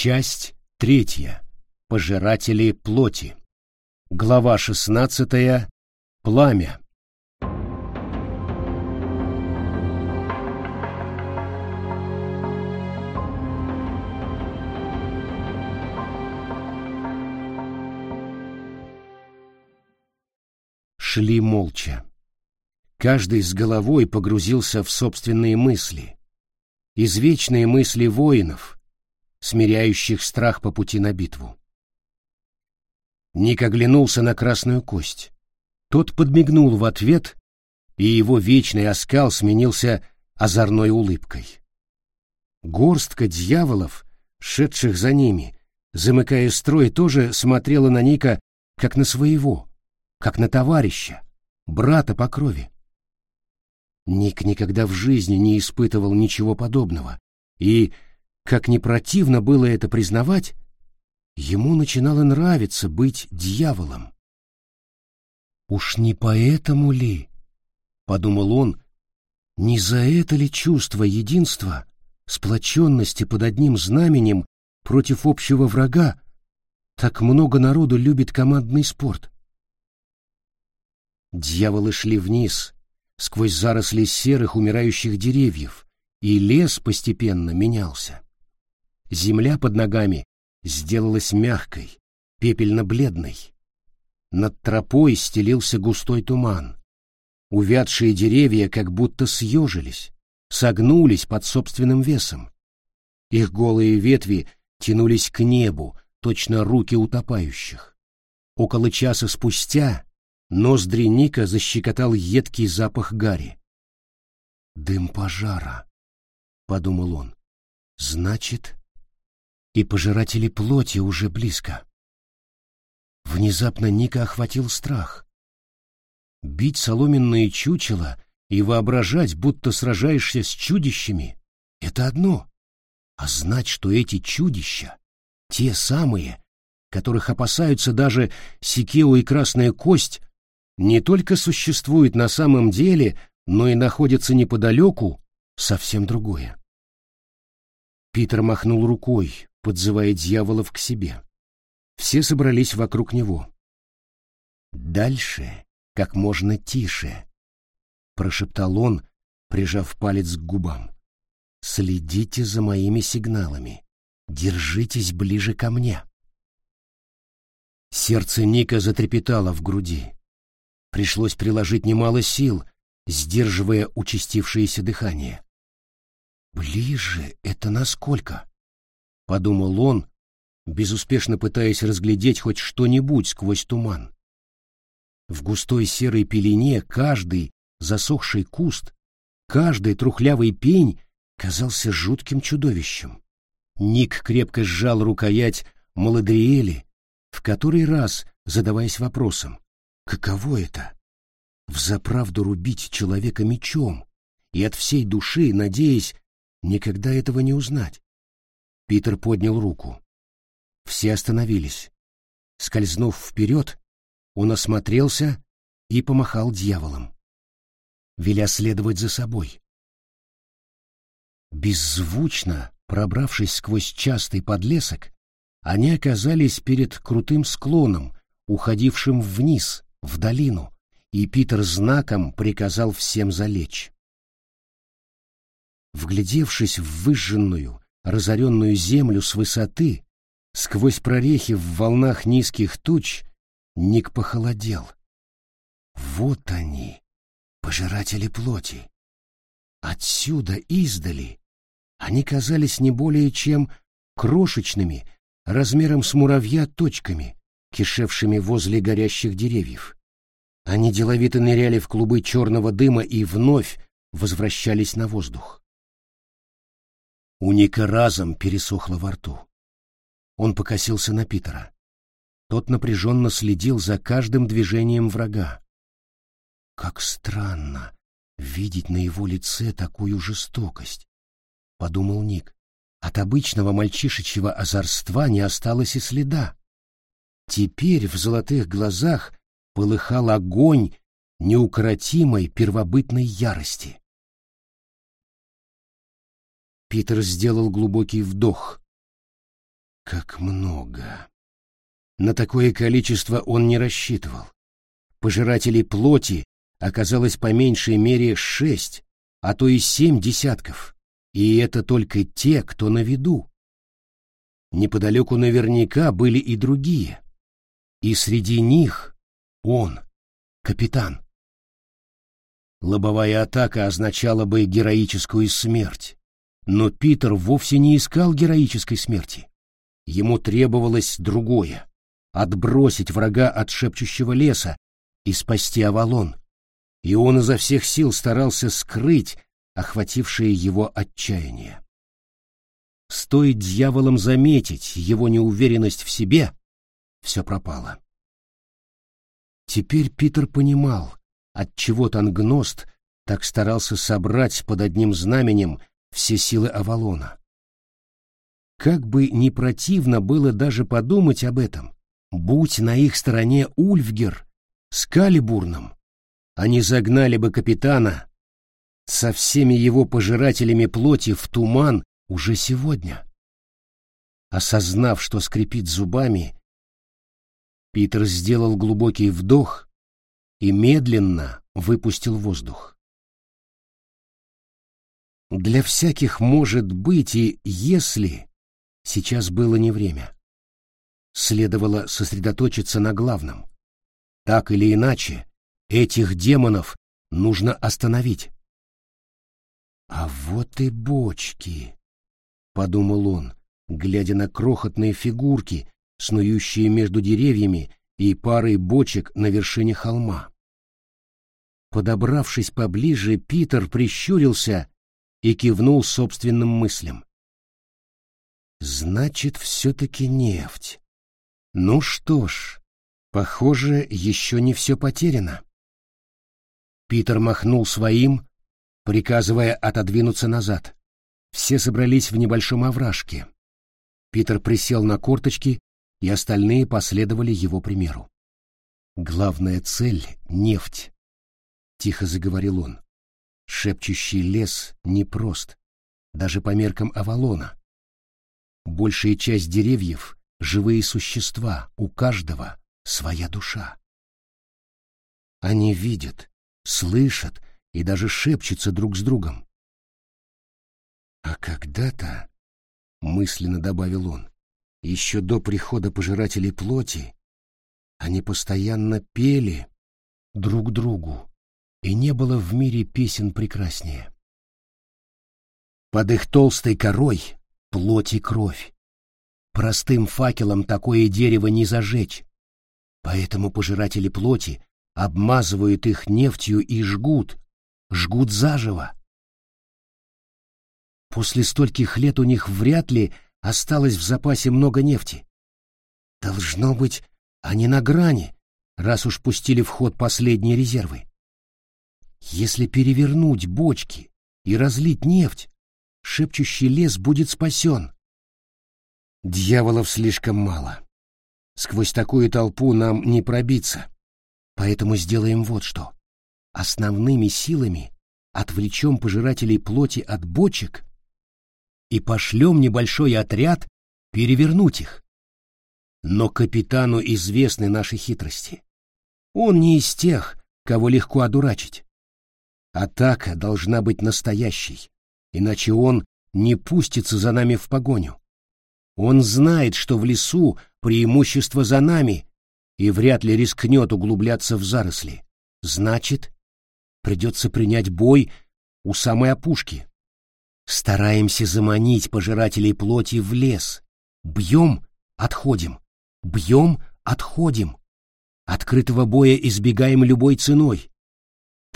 Часть третья. Пожиратели плоти. Глава шестнадцатая. Пламя. Шли молча. Каждый с головой погрузился в собственные мысли. Извечные мысли воинов, смиряющих страх по пути на битву. Ник оглянулся на красную кость. Тот подмигнул в ответ, и его вечный оскал сменился озорной улыбкой. Горстка дьяволов, шедших за ними, замыкая строй, тоже смотрела на Ника как на своего, как на товарища, брата по крови. Ник никогда в жизни не испытывал ничего подобного, и, как не противно было это признавать, ему начинало нравиться быть дьяволом. «Уж не поэтому ли?» — подумал он, — «не за это ли чувство единства, сплоченности под одним знаменем против общего врага так много народу любит командный спорт?» Дьяволы шли вниз, сквозь заросли серых умирающих деревьев, и лес постепенно менялся. Земля под ногами сделалась мягкой, пепельно-бледной. Над тропой стелился густой туман. Увядшие деревья как будто съежились, согнулись под собственным весом. Их голые ветви тянулись к небу, точно руки утопающих. Около часа спустя ноздри Ника защекотал едкий запах гари. «Дым пожара», — подумал он. «Значит, и пожиратели плоти уже близко. Внезапно Ника охватил страх. Бить соломенные чучела и воображать, будто сражаешься с чудищами — это одно. А знать, что эти чудища — те самые, которых опасаются даже Сикео и Красная Кость, не только существуют на самом деле, но и находятся неподалеку, совсем другое. Питер махнул рукой, подзывая дьяволов к себе. Все собрались вокруг него. «Дальше, как можно тише», — прошептал он, прижав палец к губам. «Следите за моими сигналами. Держитесь ближе ко мне». Сердце Ника затрепетало в груди. Пришлось приложить немало сил, сдерживая участившееся дыхание. «Ближе — это насколько?» Подумал он, безуспешно пытаясь разглядеть хоть что-нибудь сквозь туман. В густой серой пелене каждый засохший куст, каждый трухлявый пень казался жутким чудовищем. Ник крепко сжал рукоять Маладриэли, в который раз задаваясь вопросом, каково это — взаправду рубить человека мечом и от всей души, надеясь, никогда этого не узнать. Питер поднял руку. Все остановились. Скользнув вперед, он осмотрелся и помахал дьяволом, веля следовать за собой. Беззвучно пробравшись сквозь частый подлесок, они оказались перед крутым склоном, уходившим вниз, в долину, и Питер знаком приказал всем залечь. Вглядевшись в выжженную, разоренную землю с высоты, сквозь прорехи в волнах низких туч, Ник похолодел. Вот они, пожиратели плоти. Отсюда, издали, они казались не более чем крошечными, размером с муравья точками, кишевшими возле горящих деревьев. Они деловито ныряли в клубы черного дыма и вновь возвращались на воздух. У Ника разом пересохло во рту. Он покосился на Питера. Тот напряженно следил за каждым движением врага. Как странно видеть на его лице такую жестокость, — подумал Ник. От обычного мальчишечьего озорства не осталось и следа. Теперь в золотых глазах полыхал огонь неукротимой первобытной ярости. Питер сделал глубокий вдох. Как много. На такое количество он не рассчитывал. Пожирателей плоти оказалось по меньшей мере шесть, а то и семь десятков. И это только те, кто на виду. Неподалеку наверняка были и другие. И среди них он, капитан. Лобовая атака означала бы героическую смерть. Но Питер вовсе не искал героической смерти. Ему требовалось другое — отбросить врага от шепчущего леса и спасти Авалон. И он изо всех сил старался скрыть охватившее его отчаяние. Стоит дьяволам заметить его неуверенность в себе, все пропало. Теперь Питер понимал, отчего Тангност так старался собрать под одним знаменем все силы Авалона. Как бы не противно было даже подумать об этом, будь на их стороне Ульфгер с Калибурном, они загнали бы капитана со всеми его пожирателями плоти в туман уже сегодня. Осознав, что скрипит зубами, Питер сделал глубокий вдох и медленно выпустил воздух. Для всяких может быть и если сейчас было не время. Следовало сосредоточиться на главном. Так или иначе, этих демонов нужно остановить. А вот и бочки, подумал он, глядя на крохотные фигурки, снующие между деревьями и парой бочек на вершине холма. Подобравшись поближе, Питер прищурился и кивнул собственным мыслям. Значит, все-таки нефть. Ну что ж, похоже, еще не все потеряно. Питер махнул своим, приказывая отодвинуться назад. Все собрались в небольшом овражке. Питер присел на корточки, и остальные последовали его примеру. «Главная цель — нефть», — тихо заговорил он. Шепчущий лес непрост, даже по меркам Авалона. Большая часть деревьев — живые существа, у каждого своя душа. Они видят, слышат и даже шепчутся друг с другом. А когда-то, — мысленно добавил он, — еще до прихода пожирателей плоти, они постоянно пели друг другу и не было в мире песен прекраснее. Под их толстой корой плоть и кровь. Простым факелом такое дерево не зажечь, поэтому пожиратели плоти обмазывают их нефтью и жгут, жгут заживо. После стольких лет у них вряд ли осталось в запасе много нефти. Должно быть, они на грани, раз уж пустили в ход последние резервы. Если перевернуть бочки и разлить нефть, шепчущий лес будет спасен. Дьяволов слишком мало. Сквозь такую толпу нам не пробиться. Поэтому сделаем вот что. Основными силами отвлечем пожирателей плоти от бочек и пошлем небольшой отряд перевернуть их. Но капитану известны наши хитрости. Он не из тех, кого легко одурачить. Атака должна быть настоящей, иначе он не пустится за нами в погоню. Он знает, что в лесу преимущество за нами, и вряд ли рискнет углубляться в заросли. Значит, придется принять бой у самой опушки. Стараемся заманить пожирателей плоти в лес. Бьем — отходим. Бьем — отходим. Открытого боя избегаем любой ценой.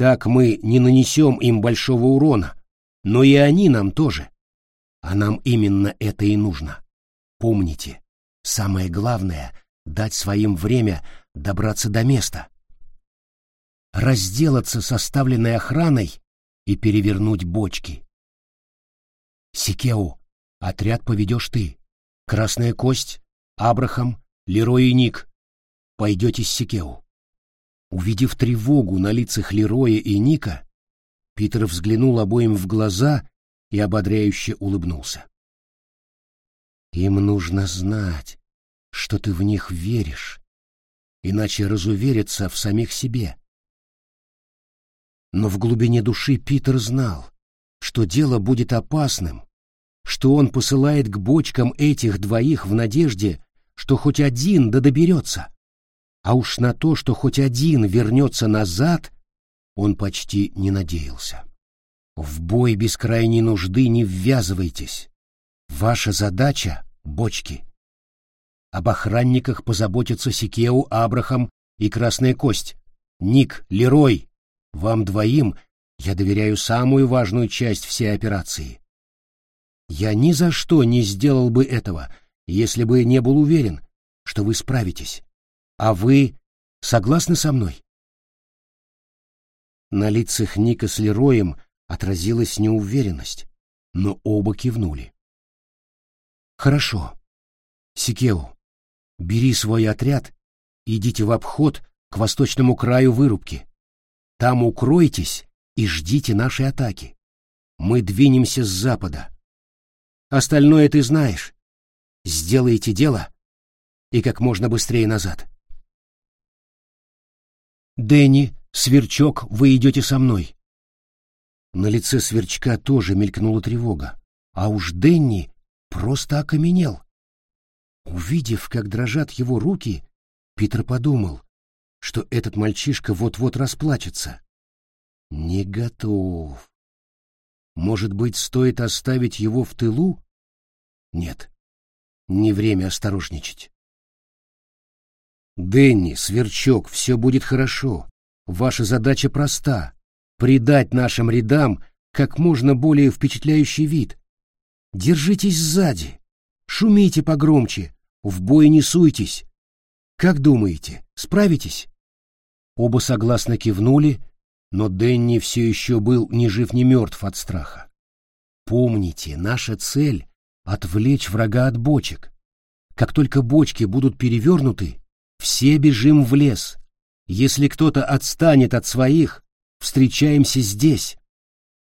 Так мы не нанесем им большого урона, но и они нам тоже. А нам именно это и нужно. Помните, самое главное — дать своим время добраться до места. Разделаться с оставленной охраной и перевернуть бочки. Сикеу, отряд поведешь ты. Красная кость, Абрахам, Лерой и Ник. Пойдете с Сикеу. Увидев тревогу на лицах Лероя и Ника, Питер взглянул обоим в глаза и ободряюще улыбнулся. Им нужно знать, что ты в них веришь, иначе разувериться в самих себе. Но в глубине души Питер знал, что дело будет опасным, что он посылает к бочкам этих двоих в надежде, что хоть один да доберется. А уж на то, что хоть один вернется назад, он почти не надеялся. В бой без крайней нужды не ввязывайтесь. Ваша задача — бочки. Об охранниках позаботятся Сикеу, Абрахам и Красная Кость. Ник, Лерой, вам двоим я доверяю самую важную часть всей операции. Я ни за что не сделал бы этого, если бы не был уверен, что вы справитесь. А вы согласны со мной? На лицах Ника с Лероем отразилась неуверенность, но оба кивнули. Хорошо. Сикеу, бери свой отряд, идите в обход к восточному краю вырубки. Там укройтесь и ждите нашей атаки. Мы двинемся с запада. Остальное ты знаешь. Сделайте дело и как можно быстрее назад. Дэнни, Сверчок, вы идете со мной. На лице Сверчка тоже мелькнула тревога, а уж Дэнни просто окаменел. Увидев, как дрожат его руки, Питер подумал, что этот мальчишка вот-вот расплачется. Не готов. Может быть, стоит оставить его в тылу? Нет, не время осторожничать. Дэнни, Сверчок, все будет хорошо. Ваша задача проста — придать нашим рядам как можно более впечатляющий вид. Держитесь сзади, шумите погромче, в бой не суйтесь. Как думаете, справитесь? Оба согласно кивнули, но Дэнни все еще был ни жив, ни мертв от страха. Помните, наша цель — отвлечь врага от бочек. Как только бочки будут перевернуты, все бежим в лес. Если кто-то отстанет от своих, встречаемся здесь.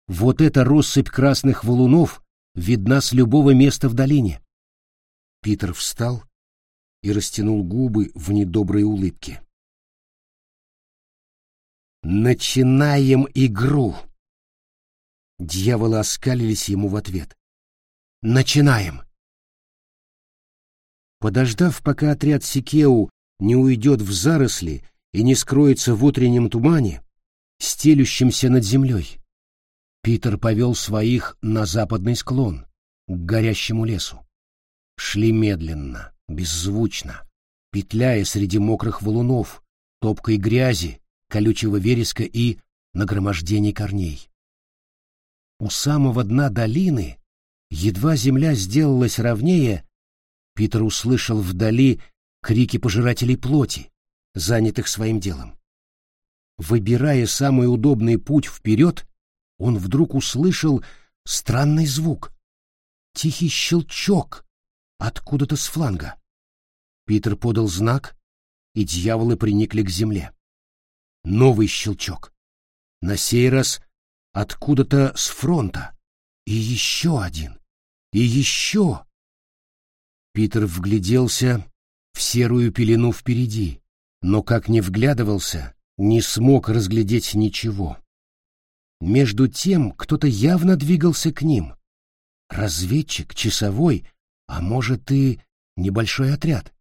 Вот эта россыпь красных валунов видна с любого места в долине. Питер встал и растянул губы в недоброй улыбке. «Начинаем игру!» Дьяволы оскалились ему в ответ. «Начинаем!» Подождав, пока отряд Сикеу не уйдет в заросли и не скроется в утреннем тумане, стелющемся над землей. Питер повел своих на западный склон, к горящему лесу. Шли медленно, беззвучно, петляя среди мокрых валунов, топкой грязи, колючего вереска и нагромождений корней. У самого дна долины, едва земля сделалась ровнее, Питер услышал вдали крики пожирателей плоти, занятых своим делом. Выбирая самый удобный путь вперед, он вдруг услышал странный звук. Тихий щелчок откуда-то с фланга. Питер подал знак, и дьяволы приникли к земле. Новый щелчок. На сей раз откуда-то с фронта. И еще один. И еще. Питер вгляделся в серую пелену впереди, но как ни вглядывался, не смог разглядеть ничего. Между тем кто-то явно двигался к ним. Разведчик, часовой, а может и небольшой отряд.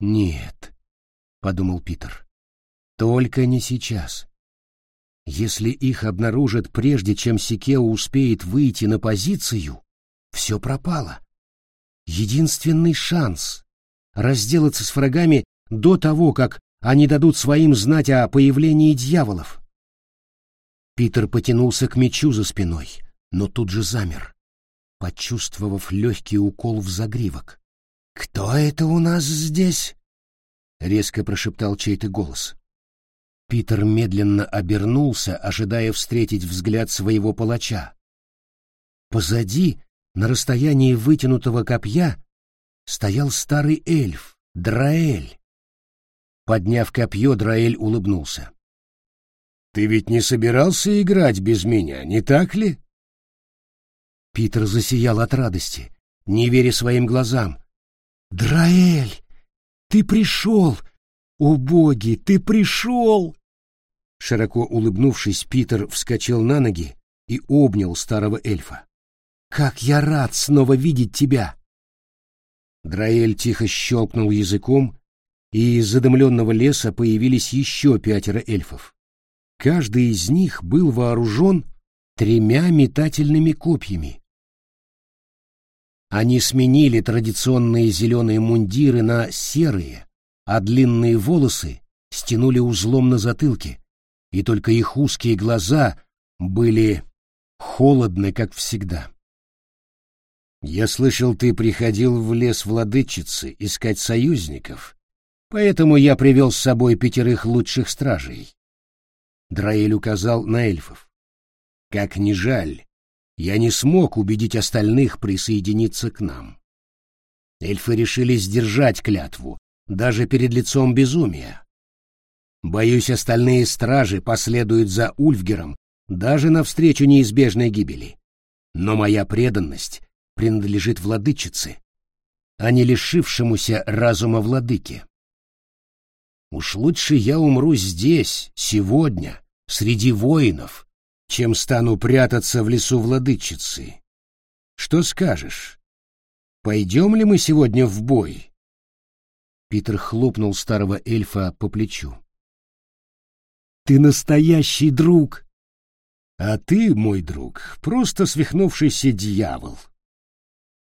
«Нет», — подумал Питер, — «только не сейчас. Если их обнаружат прежде, чем Сикео успеет выйти на позицию, все пропало единственный шанс разделаться с врагами до того, как они дадут своим знать о появлении дьяволов. Питер потянулся к мечу за спиной, но тут же замер, почувствовав легкий укол в загривок. «Кто это у нас здесь?» — резко прошептал чей-то голос. Питер медленно обернулся, ожидая встретить взгляд своего палача. Позади на расстоянии вытянутого копья стоял старый эльф, Драэль. Подняв копье, Драэль улыбнулся. «Ты ведь не собирался играть без меня, не так ли?» Питер засиял от радости, не веря своим глазам. «Драэль, ты пришел! О боги, ты пришел!» Широко улыбнувшись, Питер вскочил на ноги и обнял старого эльфа. «Как я рад снова видеть тебя!» Драэль тихо щелкнул языком, и из задымленного леса появились еще пятеро эльфов. Каждый из них был вооружен тремя метательными копьями. Они сменили традиционные зеленые мундиры на серые, а длинные волосы стянули узлом на затылке, и только их узкие глаза были холодны, как всегда. «Я слышал, ты приходил в лес владычицы искать союзников, поэтому я привел с собой пятерых лучших стражей». Драэль указал на эльфов. Как ни жаль, я не смог убедить остальных присоединиться к нам. Эльфы решили сдержать клятву, даже перед лицом безумия. Боюсь, остальные стражи последуют за Ульфгером даже навстречу неизбежной гибели. Но моя преданность принадлежит владычице, а не лишившемуся разума владыке. Уж лучше я умру здесь, сегодня, среди воинов, чем стану прятаться в лесу владычицы. Что скажешь? Пойдем ли мы сегодня в бой? Питер хлопнул старого эльфа по плечу. Ты настоящий друг. А ты, мой друг, просто свихнувшийся дьявол.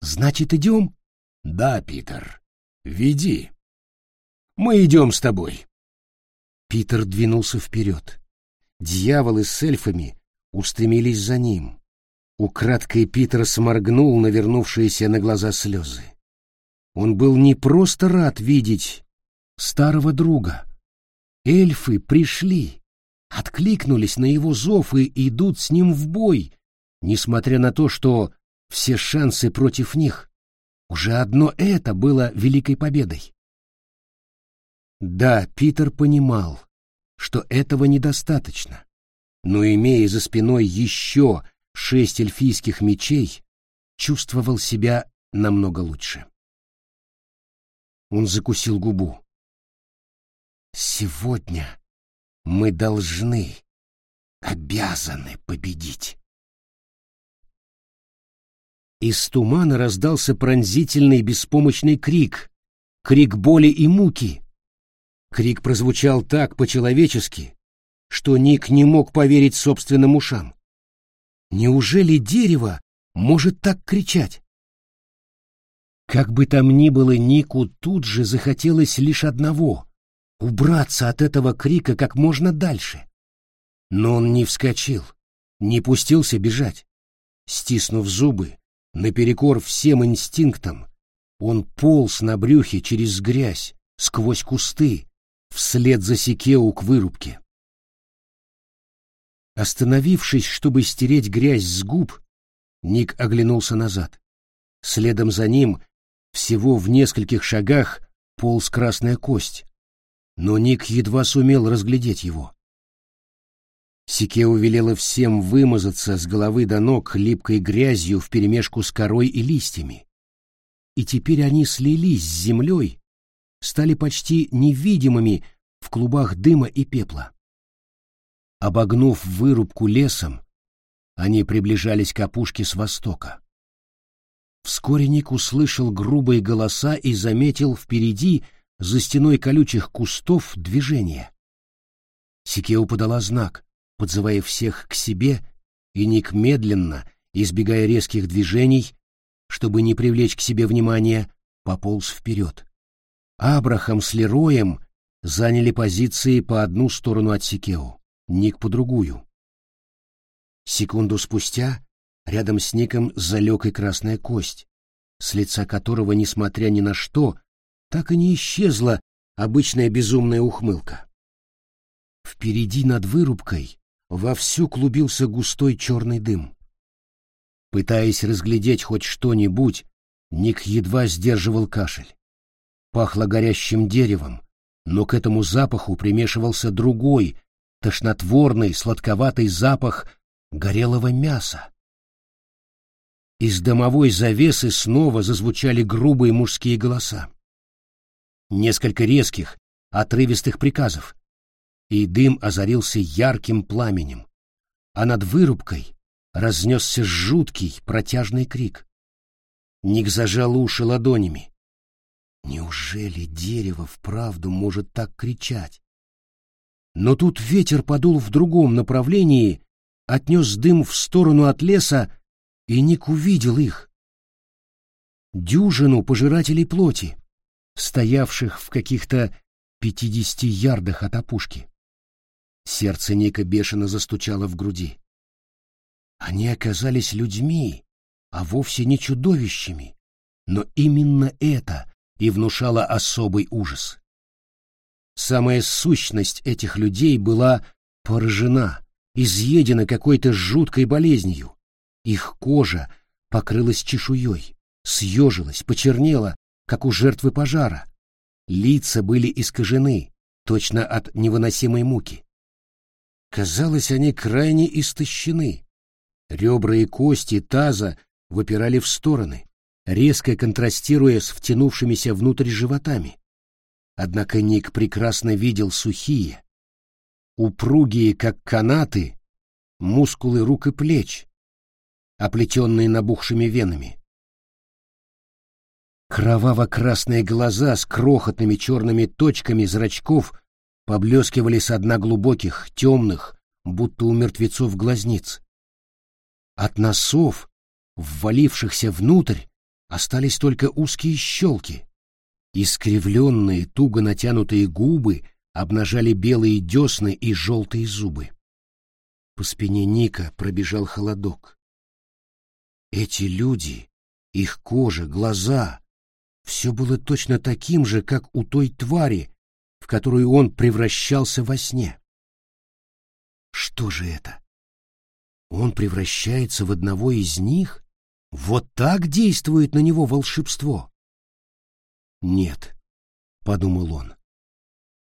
Значит, идем? Да, Питер. Веди. Мы идем с тобой. Питер двинулся вперед. Дьяволы с эльфами устремились за ним. Украдкой Питер сморгнул навернувшиеся на глаза слезы. Он был не просто рад видеть старого друга. Эльфы пришли, откликнулись на его зов и идут с ним в бой, несмотря на то, что все шансы против них. Уже одно это было великой победой. Да, Питер понимал, что этого недостаточно но, имея за спиной еще шесть эльфийских мечей, чувствовал себя намного лучше. Он закусил губу. «Сегодня мы должны, обязаны победить». Из тумана раздался пронзительный беспомощный крик, крик боли и муки. Крик прозвучал так по-человечески, что Ник не мог поверить собственным ушам. Неужели дерево может так кричать? Как бы там ни было, Нику тут же захотелось лишь одного — убраться от этого крика как можно дальше. Но он не вскочил, не пустился бежать. Стиснув зубы, наперекор всем инстинктам, он полз на брюхе через грязь, сквозь кусты, вслед за Сикеу к вырубке. Остановившись, чтобы стереть грязь с губ, Ник оглянулся назад. Следом за ним, всего в нескольких шагах, полз красная кость. Но Ник едва сумел разглядеть его. Сикео велела всем вымазаться с головы до ног липкой грязью вперемешку с корой и листьями. И теперь они слились с землей, стали почти невидимыми в клубах дыма и пепла. Обогнув вырубку лесом, они приближались к опушке с востока. Вскоре Ник услышал грубые голоса и заметил впереди, за стеной колючих кустов, движение. Сикеу подала знак, подзывая всех к себе, и Ник медленно, избегая резких движений, чтобы не привлечь к себе внимания, пополз вперед. Абрахам с Лероем заняли позиции по одну сторону от Сикеу. Ник по другую. Секунду спустя рядом с Ником залег и красная кость, с лица которого, несмотря ни на что, так и не исчезла обычная безумная ухмылка. Впереди над вырубкой вовсю клубился густой черный дым. Пытаясь разглядеть хоть что-нибудь, Ник едва сдерживал кашель. Пахло горящим деревом, но к этому запаху примешивался другой, тошнотворный, сладковатый запах горелого мяса. Из домовой завесы снова зазвучали грубые мужские голоса. Несколько резких, отрывистых приказов, и дым озарился ярким пламенем, а над вырубкой разнесся жуткий протяжный крик. Ник зажал уши ладонями. Неужели дерево вправду может так кричать? Но тут ветер подул в другом направлении, отнес дым в сторону от леса, и Ник увидел их. Дюжину пожирателей плоти, стоявших в каких-то пятидесяти ярдах от опушки. Сердце Ника бешено застучало в груди. Они оказались людьми, а вовсе не чудовищами, но именно это и внушало особый ужас. Самая сущность этих людей была поражена, изъедена какой-то жуткой болезнью. Их кожа покрылась чешуей, съежилась, почернела, как у жертвы пожара. Лица были искажены, точно от невыносимой муки. Казалось, они крайне истощены. Ребра и кости таза выпирали в стороны, резко контрастируя с втянувшимися внутрь животами. Однако Ник прекрасно видел сухие, упругие, как канаты, мускулы рук и плеч, оплетенные набухшими венами. Кроваво-красные глаза с крохотными черными точками зрачков поблескивали с дна глубоких, темных, будто у мертвецов глазниц. От носов, ввалившихся внутрь, остались только узкие щелки. Искривленные, туго натянутые губы обнажали белые десны и желтые зубы. По спине Ника пробежал холодок. Эти люди, их кожа, глаза — все было точно таким же, как у той твари, в которую он превращался во сне. Что же это? Он превращается в одного из них? Вот так действует на него волшебство? Нет, — подумал он.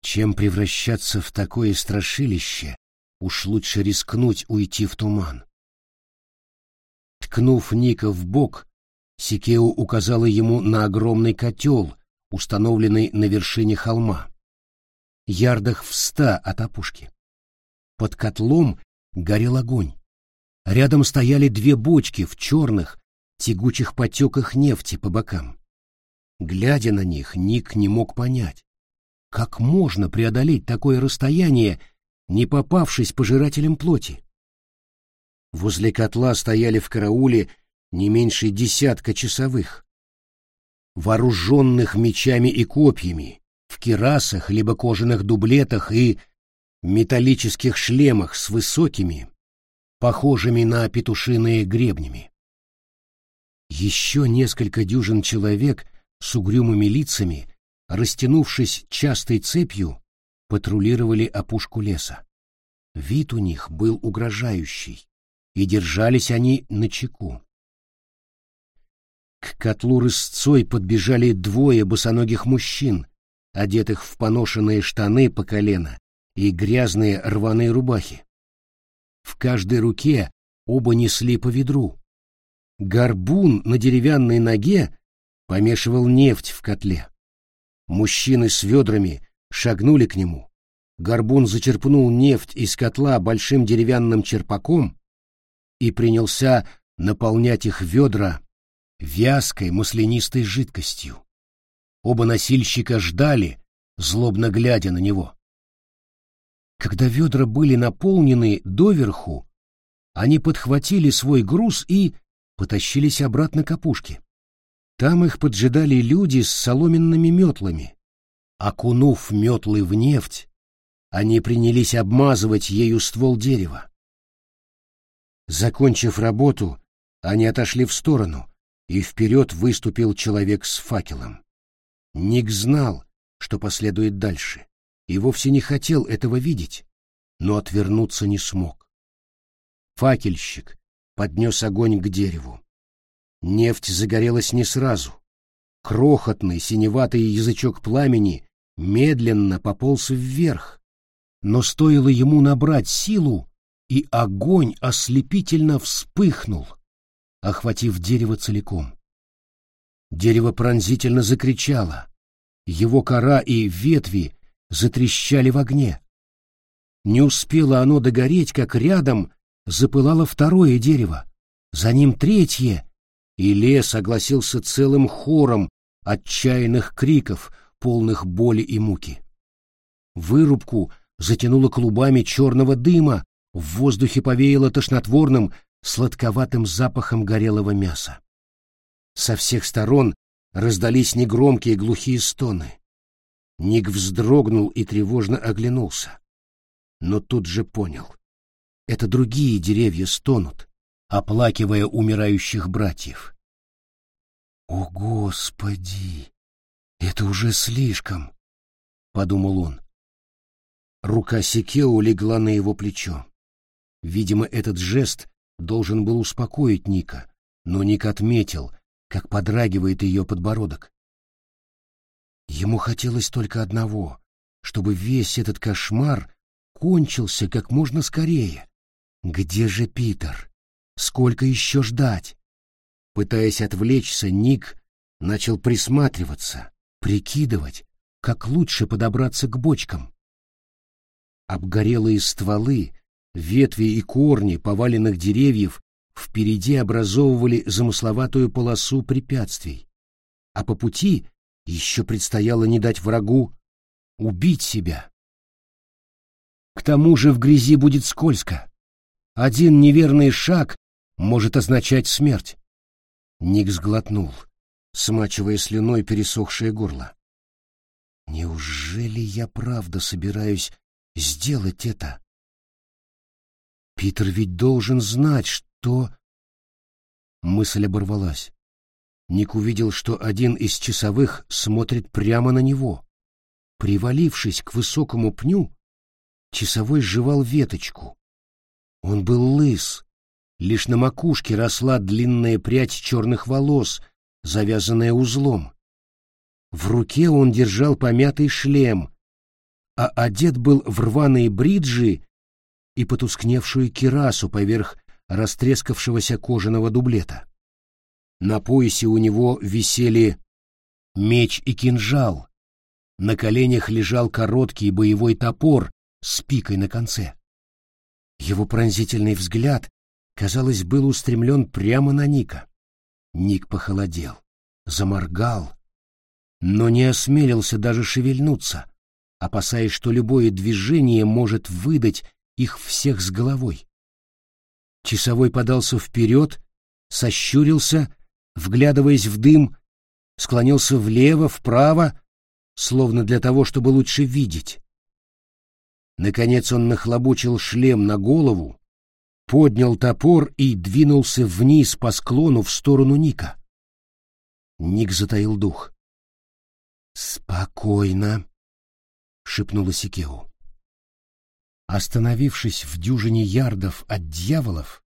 Чем превращаться в такое страшилище, уж лучше рискнуть уйти в туман. Ткнув Ника в бок, Сикео указала ему на огромный котел, установленный на вершине холма, ярдах в ста от опушки. Под котлом горел огонь. Рядом стояли две бочки в черных, тягучих потеках нефти по бокам. Глядя на них, Ник не мог понять, как можно преодолеть такое расстояние, не попавшись пожирателем плоти. Возле котла стояли в карауле не меньше десятка часовых, вооруженных мечами и копьями, в кирасах либо кожаных дублетах и металлических шлемах с высокими, похожими на петушиные гребнями. Еще несколько дюжин человек с угрюмыми лицами, растянувшись частой цепью, патрулировали опушку леса. Вид у них был угрожающий и держались они на чеку. К котлу рысцой подбежали двое босоногих мужчин, одетых в поношенные штаны по колено и грязные рваные рубахи. В каждой руке оба несли по ведру. Горбун на деревянной ноге помешивал нефть в котле. Мужчины с ведрами шагнули к нему. Горбун зачерпнул нефть из котла большим деревянным черпаком и принялся наполнять их ведра вязкой маслянистой жидкостью. Оба носильщика ждали, злобно глядя на него. Когда ведра были наполнены доверху, они подхватили свой груз и потащились обратно к опушке. Там их поджидали люди с соломенными метлами. Окунув метлы в нефть, они принялись обмазывать ею ствол дерева. Закончив работу, они отошли в сторону, и вперед выступил человек с факелом. Ник знал, что последует дальше, и вовсе не хотел этого видеть, но отвернуться не смог. Факельщик поднес огонь к дереву. Нефть загорелась не сразу. Крохотный синеватый язычок пламени медленно пополз вверх, но стоило ему набрать силу, и огонь ослепительно вспыхнул, охватив дерево целиком. Дерево пронзительно закричало. Его кора и ветви затрещали в огне. Не успело оно догореть, как рядом запылало второе дерево, за ним третье, и лес огласился целым хором отчаянных криков, полных боли и муки. Вырубку затянуло клубами черного дыма, в воздухе повеяло тошнотворным, сладковатым запахом горелого мяса. Со всех сторон раздались негромкие глухие стоны. Ник вздрогнул и тревожно оглянулся. Но тут же понял. Это другие деревья стонут, оплакивая умирающих братьев. «О, Господи! Это уже слишком!» — подумал он. Рука Секео легла на его плечо. Видимо, этот жест должен был успокоить Ника, но Ник отметил, как подрагивает ее подбородок. Ему хотелось только одного, чтобы весь этот кошмар кончился как можно скорее. Где же Питер? Сколько еще ждать? Пытаясь отвлечься, Ник начал присматриваться, прикидывать, как лучше подобраться к бочкам. Обгорелые стволы Ветви и корни поваленных деревьев впереди образовывали замысловатую полосу препятствий, а по пути еще предстояло не дать врагу убить себя. К тому же в грязи будет скользко. Один неверный шаг может означать смерть. Ник сглотнул, смачивая слюной пересохшее горло. Неужели я правда собираюсь сделать это? Питер ведь должен знать, что... Мысль оборвалась. Ник увидел, что один из часовых смотрит прямо на него. Привалившись к высокому пню, часовой жевал веточку. Он был лыс, лишь на макушке росла длинная прядь черных волос, завязанная узлом. В руке он держал помятый шлем, а одет был в рваные бриджи и потускневшую кирасу поверх растрескавшегося кожаного дублета. На поясе у него висели меч и кинжал, на коленях лежал короткий боевой топор с пикой на конце. Его пронзительный взгляд, казалось, был устремлен прямо на Ника. Ник похолодел, заморгал, но не осмелился даже шевельнуться, опасаясь, что любое движение может выдать их всех с головой. Часовой подался вперед, сощурился, вглядываясь в дым, склонился влево, вправо, словно для того, чтобы лучше видеть. Наконец он нахлобучил шлем на голову, поднял топор и двинулся вниз по склону в сторону Ника. Ник затаил дух. «Спокойно», — шепнула Сикеу. Остановившись в дюжине ярдов от дьяволов,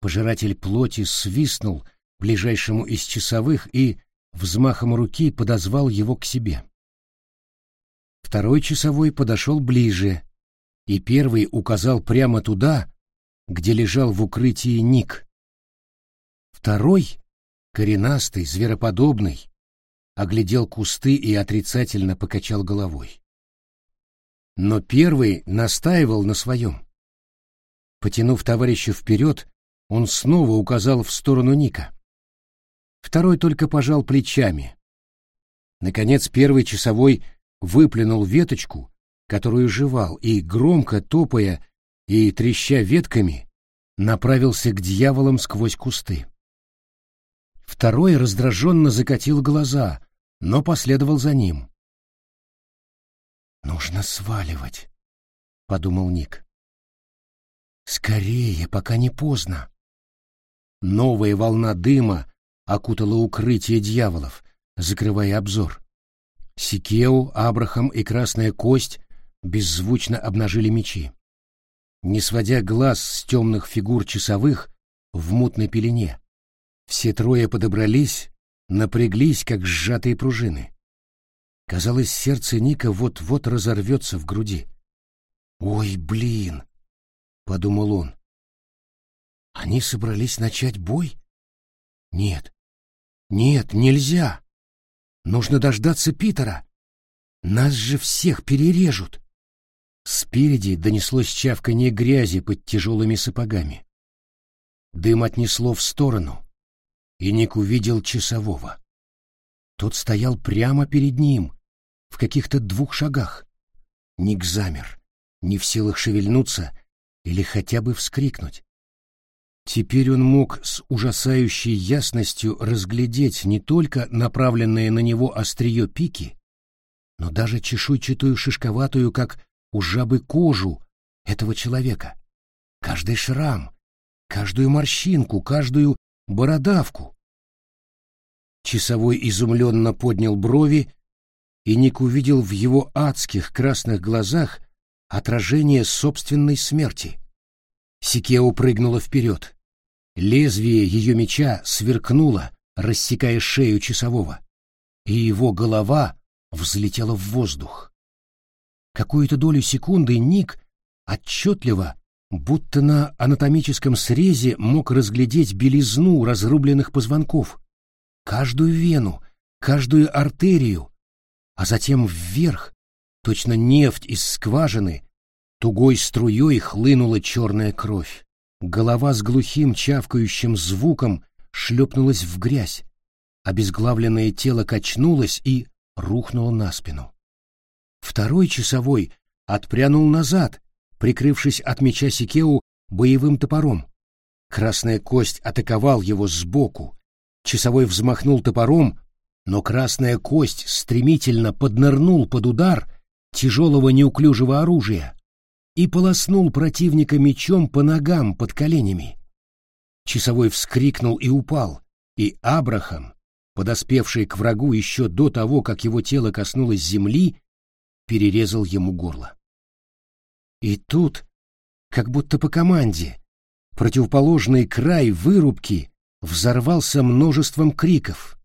пожиратель плоти свистнул ближайшему из часовых и взмахом руки подозвал его к себе. Второй часовой подошел ближе, и первый указал прямо туда, где лежал в укрытии Ник. Второй, коренастый, звероподобный, оглядел кусты и отрицательно покачал головой. Но первый настаивал на своем. Потянув товарища вперед, он снова указал в сторону Ника. Второй только пожал плечами. Наконец первый часовой выплюнул веточку, которую жевал, и, громко топая и треща ветками, направился к дьяволам сквозь кусты. Второй раздраженно закатил глаза, но последовал за ним. «Нужно сваливать», — подумал Ник. «Скорее, пока не поздно». Новая волна дыма окутала укрытие дьяволов, закрывая обзор. Сикеу, Абрахам и Красная Кость беззвучно обнажили мечи. Не сводя глаз с темных фигур часовых в мутной пелене, все трое подобрались, напряглись, как сжатые пружины. Казалось, сердце Ника вот-вот разорвется в груди. «Ой, блин!» — подумал он. «Они собрались начать бой? Нет, нет, нельзя. Нужно дождаться Питера. Нас же всех перережут. Спереди донеслось чавканье грязи под тяжелыми сапогами. Дым отнесло в сторону, и Ник увидел часового. Тот стоял прямо перед ним, в каких-то двух шагах. Ник замер, не в силах шевельнуться или хотя бы вскрикнуть. Теперь он мог с ужасающей ясностью разглядеть не только направленные на него острие пики, но даже чешуйчатую шишковатую, как у жабы, кожу этого человека. Каждый шрам, каждую морщинку, каждую бородавку. Часовой изумленно поднял брови, и Ник увидел в его адских красных глазах отражение собственной смерти. Сикео прыгнула вперед. Лезвие ее меча сверкнуло, рассекая шею часового, и его голова взлетела в воздух. Какую-то долю секунды Ник отчетливо, будто на анатомическом срезе, мог разглядеть белизну разрубленных позвонков, каждую вену, каждую артерию, а затем вверх, точно нефть из скважины, Тугой струей хлынула черная кровь. Голова с глухим чавкающим звуком шлепнулась в грязь. Обезглавленное тело качнулось и рухнуло на спину. Второй часовой отпрянул назад, прикрывшись от меча Сикеу боевым топором. Красная кость атаковал его сбоку. Часовой взмахнул топором, но красная кость стремительно поднырнул под удар тяжелого неуклюжего оружия и полоснул противника мечом по ногам под коленями. Часовой вскрикнул и упал, и Абрахам, подоспевший к врагу еще до того, как его тело коснулось земли, перерезал ему горло. И тут, как будто по команде, противоположный край вырубки взорвался множеством криков.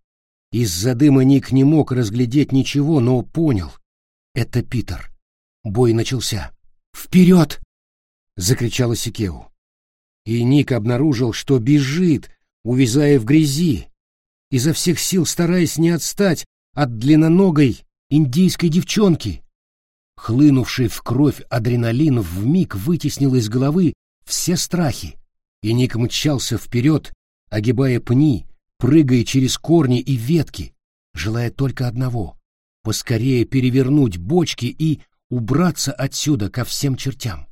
Из-за дыма Ник не мог разглядеть ничего, но понял — это Питер. Бой начался. «Вперед!» — закричала Сикеу. И Ник обнаружил, что бежит, увязая в грязи, изо всех сил стараясь не отстать от длинноногой индийской девчонки. Хлынувший в кровь адреналин вмиг вытеснил из головы все страхи, и Ник мчался вперед, огибая пни, прыгая через корни и ветки, желая только одного — поскорее перевернуть бочки и убраться отсюда ко всем чертям.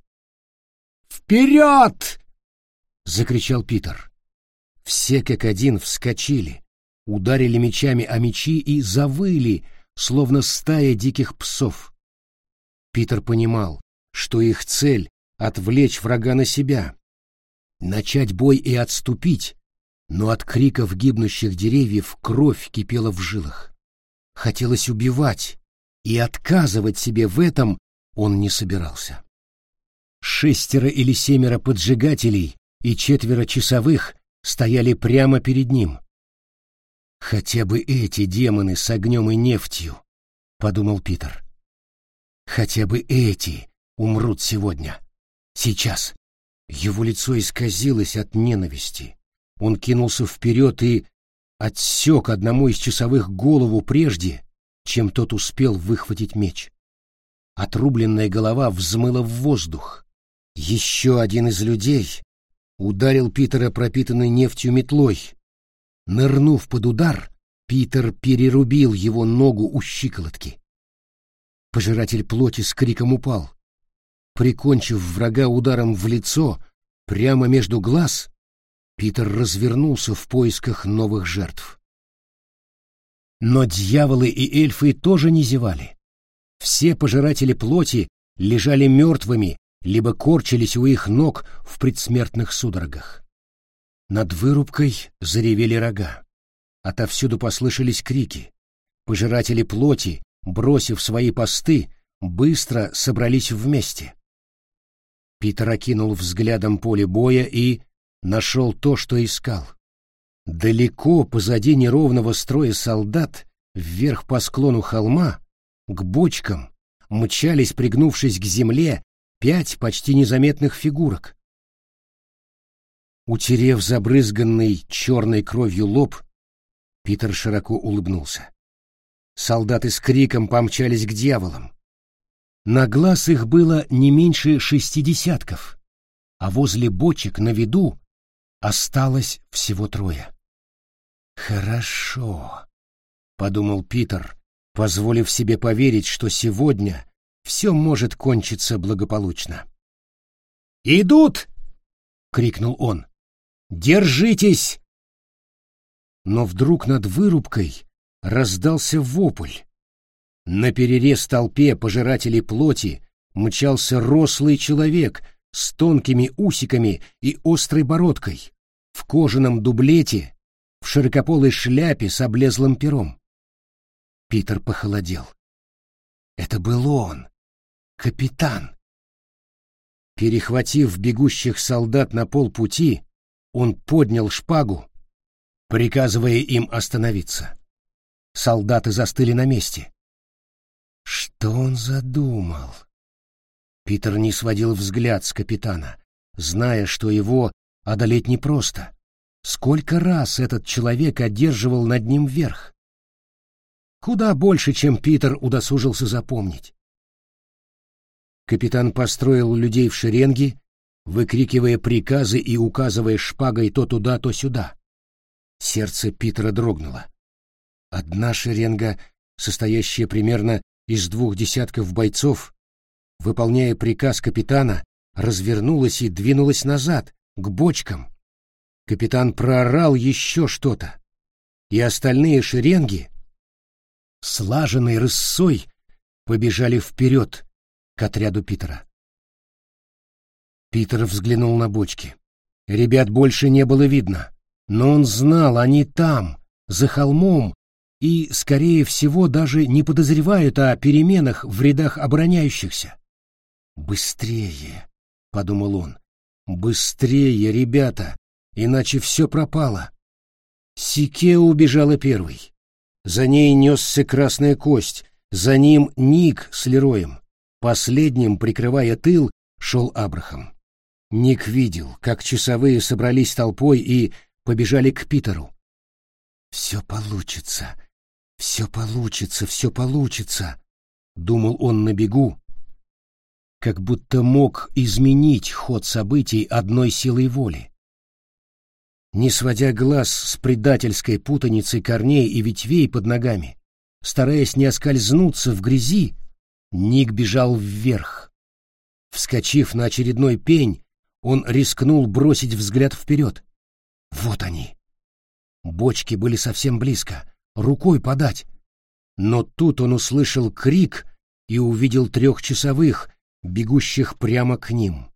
«Вперед!» — закричал Питер. Все как один вскочили, ударили мечами о мечи и завыли, словно стая диких псов. Питер понимал, что их цель — отвлечь врага на себя, начать бой и отступить, но от криков гибнущих деревьев кровь кипела в жилах. Хотелось убивать, и отказывать себе в этом он не собирался. Шестеро или семеро поджигателей и четверо часовых стояли прямо перед ним. «Хотя бы эти демоны с огнем и нефтью», — подумал Питер. «Хотя бы эти умрут сегодня, сейчас». Его лицо исказилось от ненависти. Он кинулся вперед и отсек одному из часовых голову прежде, чем тот успел выхватить меч. Отрубленная голова взмыла в воздух. Еще один из людей ударил Питера пропитанной нефтью метлой. Нырнув под удар, Питер перерубил его ногу у щиколотки. Пожиратель плоти с криком упал. Прикончив врага ударом в лицо, прямо между глаз, Питер развернулся в поисках новых жертв. Но дьяволы и эльфы тоже не зевали. Все пожиратели плоти лежали мертвыми, либо корчились у их ног в предсмертных судорогах. Над вырубкой заревели рога. Отовсюду послышались крики. Пожиратели плоти, бросив свои посты, быстро собрались вместе. Питер окинул взглядом поле боя и нашел то, что искал. Далеко позади неровного строя солдат, вверх по склону холма, к бочкам, мчались, пригнувшись к земле, пять почти незаметных фигурок. Утерев забрызганный черной кровью лоб, Питер широко улыбнулся. Солдаты с криком помчались к дьяволам. На глаз их было не меньше шести десятков, а возле бочек на виду осталось всего трое. «Хорошо», — подумал Питер, позволив себе поверить, что сегодня все может кончиться благополучно. «Идут!» — крикнул он. «Держитесь!» Но вдруг над вырубкой раздался вопль. На перерез толпе пожирателей плоти мчался рослый человек с тонкими усиками и острой бородкой, в кожаном дублете, в широкополой шляпе с облезлым пером. Питер похолодел. Это был он, капитан. Перехватив бегущих солдат на полпути, он поднял шпагу, приказывая им остановиться. Солдаты застыли на месте. Что он задумал? Питер не сводил взгляд с капитана, зная, что его одолеть непросто. Сколько раз этот человек одерживал над ним верх? Куда больше, чем Питер удосужился запомнить. Капитан построил людей в шеренги, выкрикивая приказы и указывая шпагой то туда, то сюда. Сердце Питера дрогнуло. Одна шеренга, состоящая примерно из двух десятков бойцов, выполняя приказ капитана, развернулась и двинулась назад, к бочкам. Капитан проорал еще что-то, и остальные шеренги, слаженной рысой, побежали вперед к отряду Питера. Питер взглянул на бочки. Ребят больше не было видно, но он знал, они там, за холмом, и, скорее всего, даже не подозревают о переменах в рядах обороняющихся. «Быстрее!» — подумал он. «Быстрее, ребята, иначе все пропало!» Сике убежала первой. За ней несся красная кость, за ним Ник с Лероем. Последним, прикрывая тыл, шел Абрахам. Ник видел, как часовые собрались толпой и побежали к Питеру. «Все получится, все получится, все получится», — думал он на бегу, как будто мог изменить ход событий одной силой воли. Не сводя глаз с предательской путаницей корней и ветвей под ногами, стараясь не оскользнуться в грязи, Ник бежал вверх. Вскочив на очередной пень, он рискнул бросить взгляд вперед. Вот они. Бочки были совсем близко, рукой подать. Но тут он услышал крик и увидел трех часовых, бегущих прямо к ним.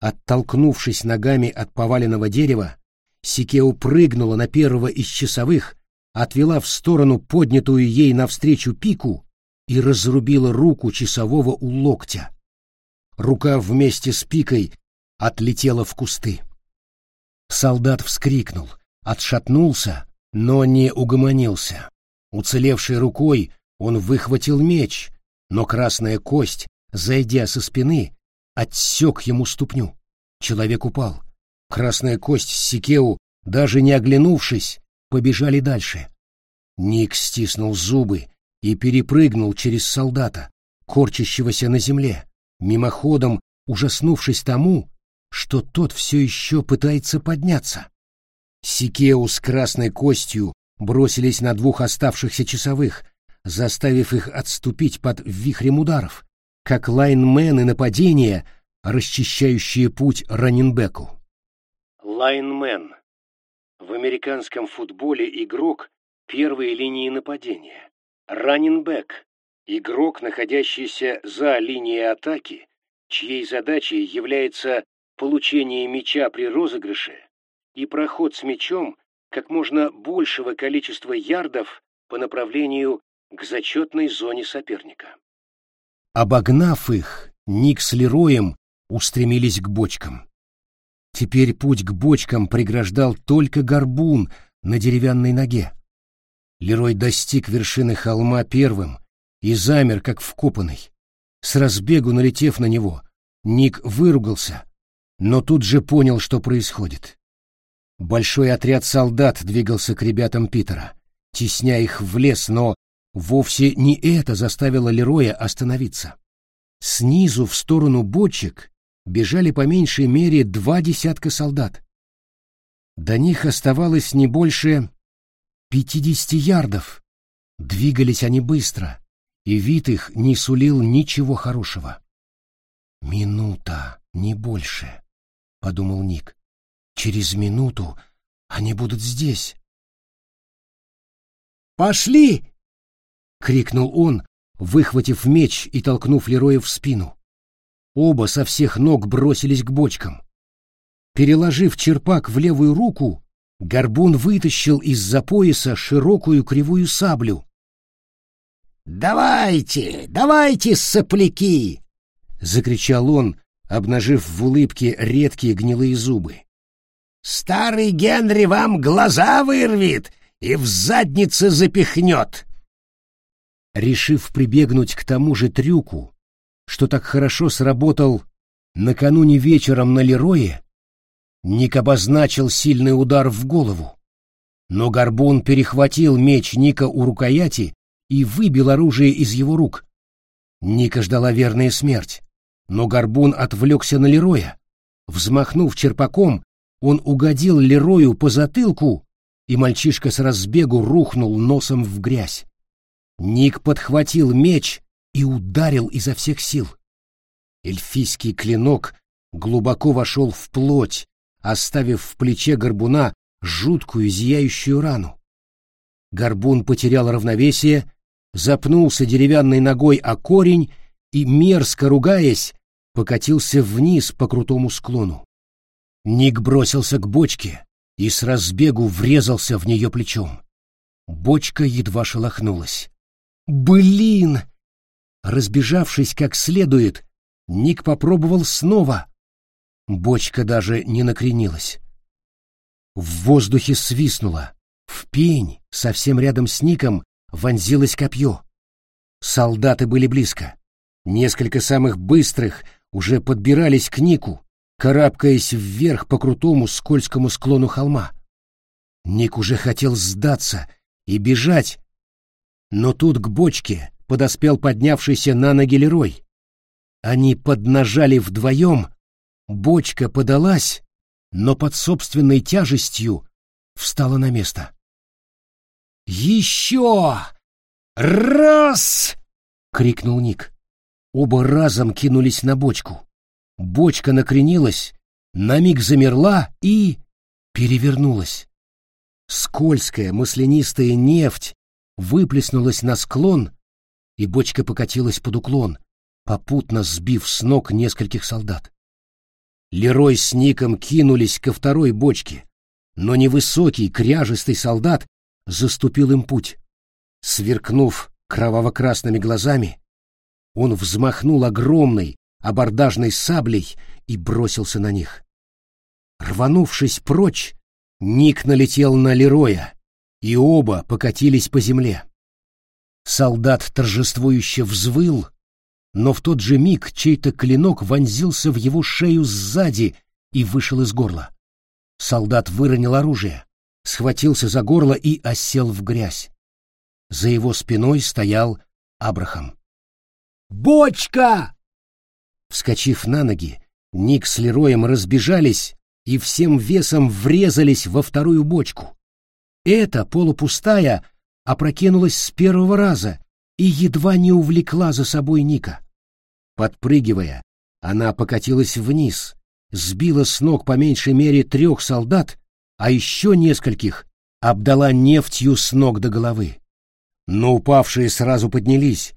Оттолкнувшись ногами от поваленного дерева, Сикео прыгнула на первого из часовых, отвела в сторону поднятую ей навстречу пику и разрубила руку часового у локтя. Рука вместе с пикой отлетела в кусты. Солдат вскрикнул, отшатнулся, но не угомонился. Уцелевшей рукой он выхватил меч, но красная кость, зайдя со спины, отсек ему ступню. Человек упал. Красная кость с Сикеу, даже не оглянувшись, побежали дальше. Ник стиснул зубы и перепрыгнул через солдата, корчащегося на земле, мимоходом ужаснувшись тому, что тот все еще пытается подняться. Сикеу с красной костью бросились на двух оставшихся часовых, заставив их отступить под вихрем ударов, как лайнмены нападения, расчищающие путь раненбеку. Лайнмен. В американском футболе игрок первой линии нападения. Раннинбэк – игрок, находящийся за линией атаки, чьей задачей является получение мяча при розыгрыше и проход с мячом как можно большего количества ярдов по направлению к зачетной зоне соперника. Обогнав их, Ник с Лероем устремились к бочкам. Теперь путь к бочкам преграждал только горбун на деревянной ноге. Лерой достиг вершины холма первым и замер, как вкопанный. С разбегу налетев на него, Ник выругался, но тут же понял, что происходит. Большой отряд солдат двигался к ребятам Питера, тесня их в лес, но вовсе не это заставило Лероя остановиться. Снизу в сторону бочек бежали по меньшей мере два десятка солдат. До них оставалось не больше пятидесяти ярдов. Двигались они быстро, и вид их не сулил ничего хорошего. «Минута, не больше», — подумал Ник. «Через минуту они будут здесь». «Пошли!» — крикнул он, выхватив меч и толкнув Лероя в спину. Оба со всех ног бросились к бочкам. Переложив черпак в левую руку, Горбун вытащил из-за пояса широкую кривую саблю. «Давайте, давайте, сопляки!» — закричал он, обнажив в улыбке редкие гнилые зубы. «Старый Генри вам глаза вырвет и в заднице запихнет!» Решив прибегнуть к тому же трюку, что так хорошо сработал накануне вечером на Лерое, Ник обозначил сильный удар в голову. Но Горбун перехватил меч Ника у рукояти и выбил оружие из его рук. Ника ждала верная смерть, но Горбун отвлекся на Лероя. Взмахнув черпаком, он угодил Лерою по затылку, и мальчишка с разбегу рухнул носом в грязь. Ник подхватил меч и ударил изо всех сил. Эльфийский клинок глубоко вошел в плоть, оставив в плече горбуна жуткую зияющую рану. Горбун потерял равновесие, запнулся деревянной ногой о корень и, мерзко ругаясь, покатился вниз по крутому склону. Ник бросился к бочке и с разбегу врезался в нее плечом. Бочка едва шелохнулась. «Блин!» Разбежавшись как следует, Ник попробовал снова. Бочка даже не накренилась. В воздухе свистнуло. В пень, совсем рядом с Ником, вонзилось копье. Солдаты были близко. Несколько самых быстрых уже подбирались к Нику, карабкаясь вверх по крутому скользкому склону холма. Ник уже хотел сдаться и бежать, но тут к бочке подоспел поднявшийся на ноги Лерой. Они поднажали вдвоем, бочка подалась, но под собственной тяжестью встала на место. «Еще! Раз!» — крикнул Ник. Оба разом кинулись на бочку. Бочка накренилась, на миг замерла и перевернулась. Скользкая маслянистая нефть выплеснулась на склон, и бочка покатилась под уклон, попутно сбив с ног нескольких солдат. Лерой с Ником кинулись ко второй бочке, но невысокий, кряжистый солдат заступил им путь. Сверкнув кроваво-красными глазами, он взмахнул огромной абордажной саблей и бросился на них. Рванувшись прочь, Ник налетел на Лероя, и оба покатились по земле. Солдат торжествующе взвыл, но в тот же миг чей-то клинок вонзился в его шею сзади и вышел из горла. Солдат выронил оружие, схватился за горло и осел в грязь. За его спиной стоял Абрахам. «Бочка!» Вскочив на ноги, Ник с Лероем разбежались и всем весом врезались во вторую бочку. Эта, полупустая, опрокинулась с первого раза и едва не увлекла за собой Ника. Подпрыгивая, она покатилась вниз, сбила с ног по меньшей мере трех солдат, а еще нескольких обдала нефтью с ног до головы. Но упавшие сразу поднялись,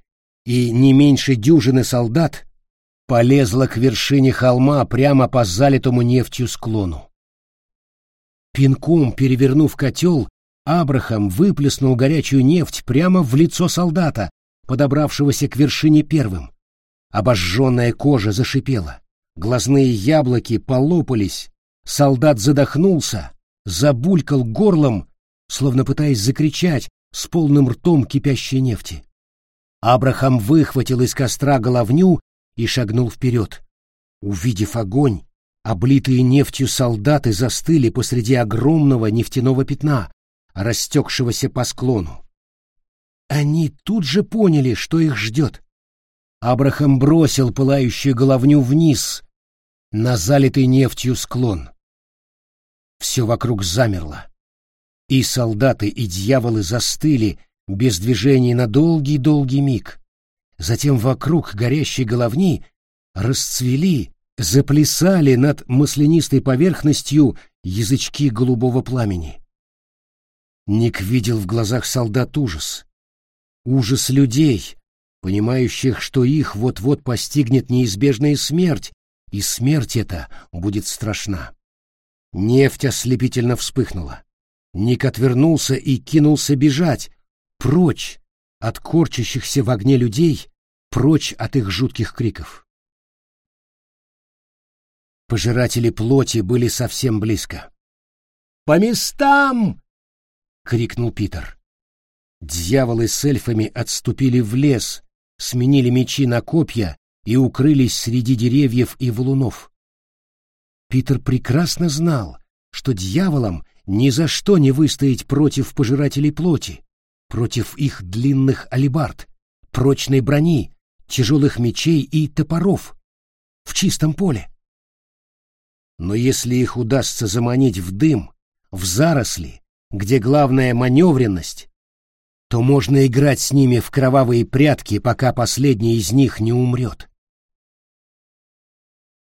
и не меньше дюжины солдат полезла к вершине холма прямо по залитому нефтью склону. Пинком перевернув котел, Абрахам выплеснул горячую нефть прямо в лицо солдата, подобравшегося к вершине первым. Обожженная кожа зашипела, глазные яблоки полопались, солдат задохнулся, забулькал горлом, словно пытаясь закричать с полным ртом кипящей нефти. Абрахам выхватил из костра головню и шагнул вперед. Увидев огонь, Облитые нефтью солдаты застыли посреди огромного нефтяного пятна, растекшегося по склону. Они тут же поняли, что их ждет. Абрахам бросил пылающую головню вниз, на залитый нефтью склон. Все вокруг замерло. И солдаты, и дьяволы застыли без движения на долгий-долгий миг. Затем вокруг горящей головни расцвели, заплясали над маслянистой поверхностью язычки голубого пламени. Ник видел в глазах солдат ужас. Ужас людей, понимающих, что их вот-вот постигнет неизбежная смерть, и смерть эта будет страшна. Нефть ослепительно вспыхнула. Ник отвернулся и кинулся бежать, прочь от корчащихся в огне людей, прочь от их жутких криков. Пожиратели плоти были совсем близко. «По местам!» — крикнул Питер. Дьяволы с эльфами отступили в лес, сменили мечи на копья и укрылись среди деревьев и валунов. Питер прекрасно знал, что дьяволам ни за что не выстоять против пожирателей плоти, против их длинных алебард, прочной брони, тяжелых мечей и топоров в чистом поле. Но если их удастся заманить в дым, в заросли, где главная маневренность, то можно играть с ними в кровавые прятки, пока последний из них не умрет.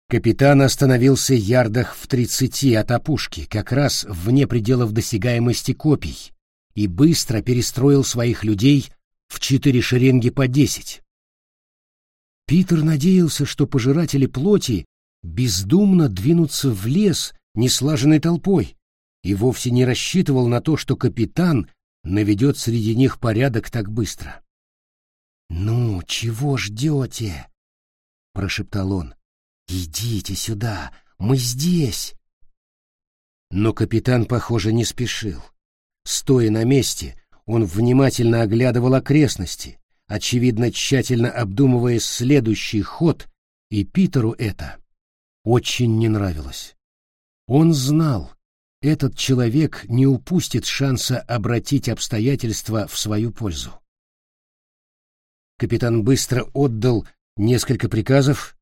Капитан остановился ярдах в тридцати от опушки, как раз вне пределов досягаемости копий, и быстро перестроил своих людей в четыре шеренги по десять. Питер надеялся, что пожиратели плоти бездумно двинутся в лес неслаженной толпой, и вовсе не рассчитывал на то, что капитан наведет среди них порядок так быстро. «Ну, чего ждете?» — прошептал он. «Идите сюда, мы здесь!» Но капитан, похоже, не спешил. Стоя на месте, он внимательно оглядывал окрестности, очевидно, тщательно обдумывая следующий ход, и Питеру это очень не нравилось. Он знал, этот человек не упустит шанса обратить обстоятельства в свою пользу. Капитан быстро отдал несколько приказов,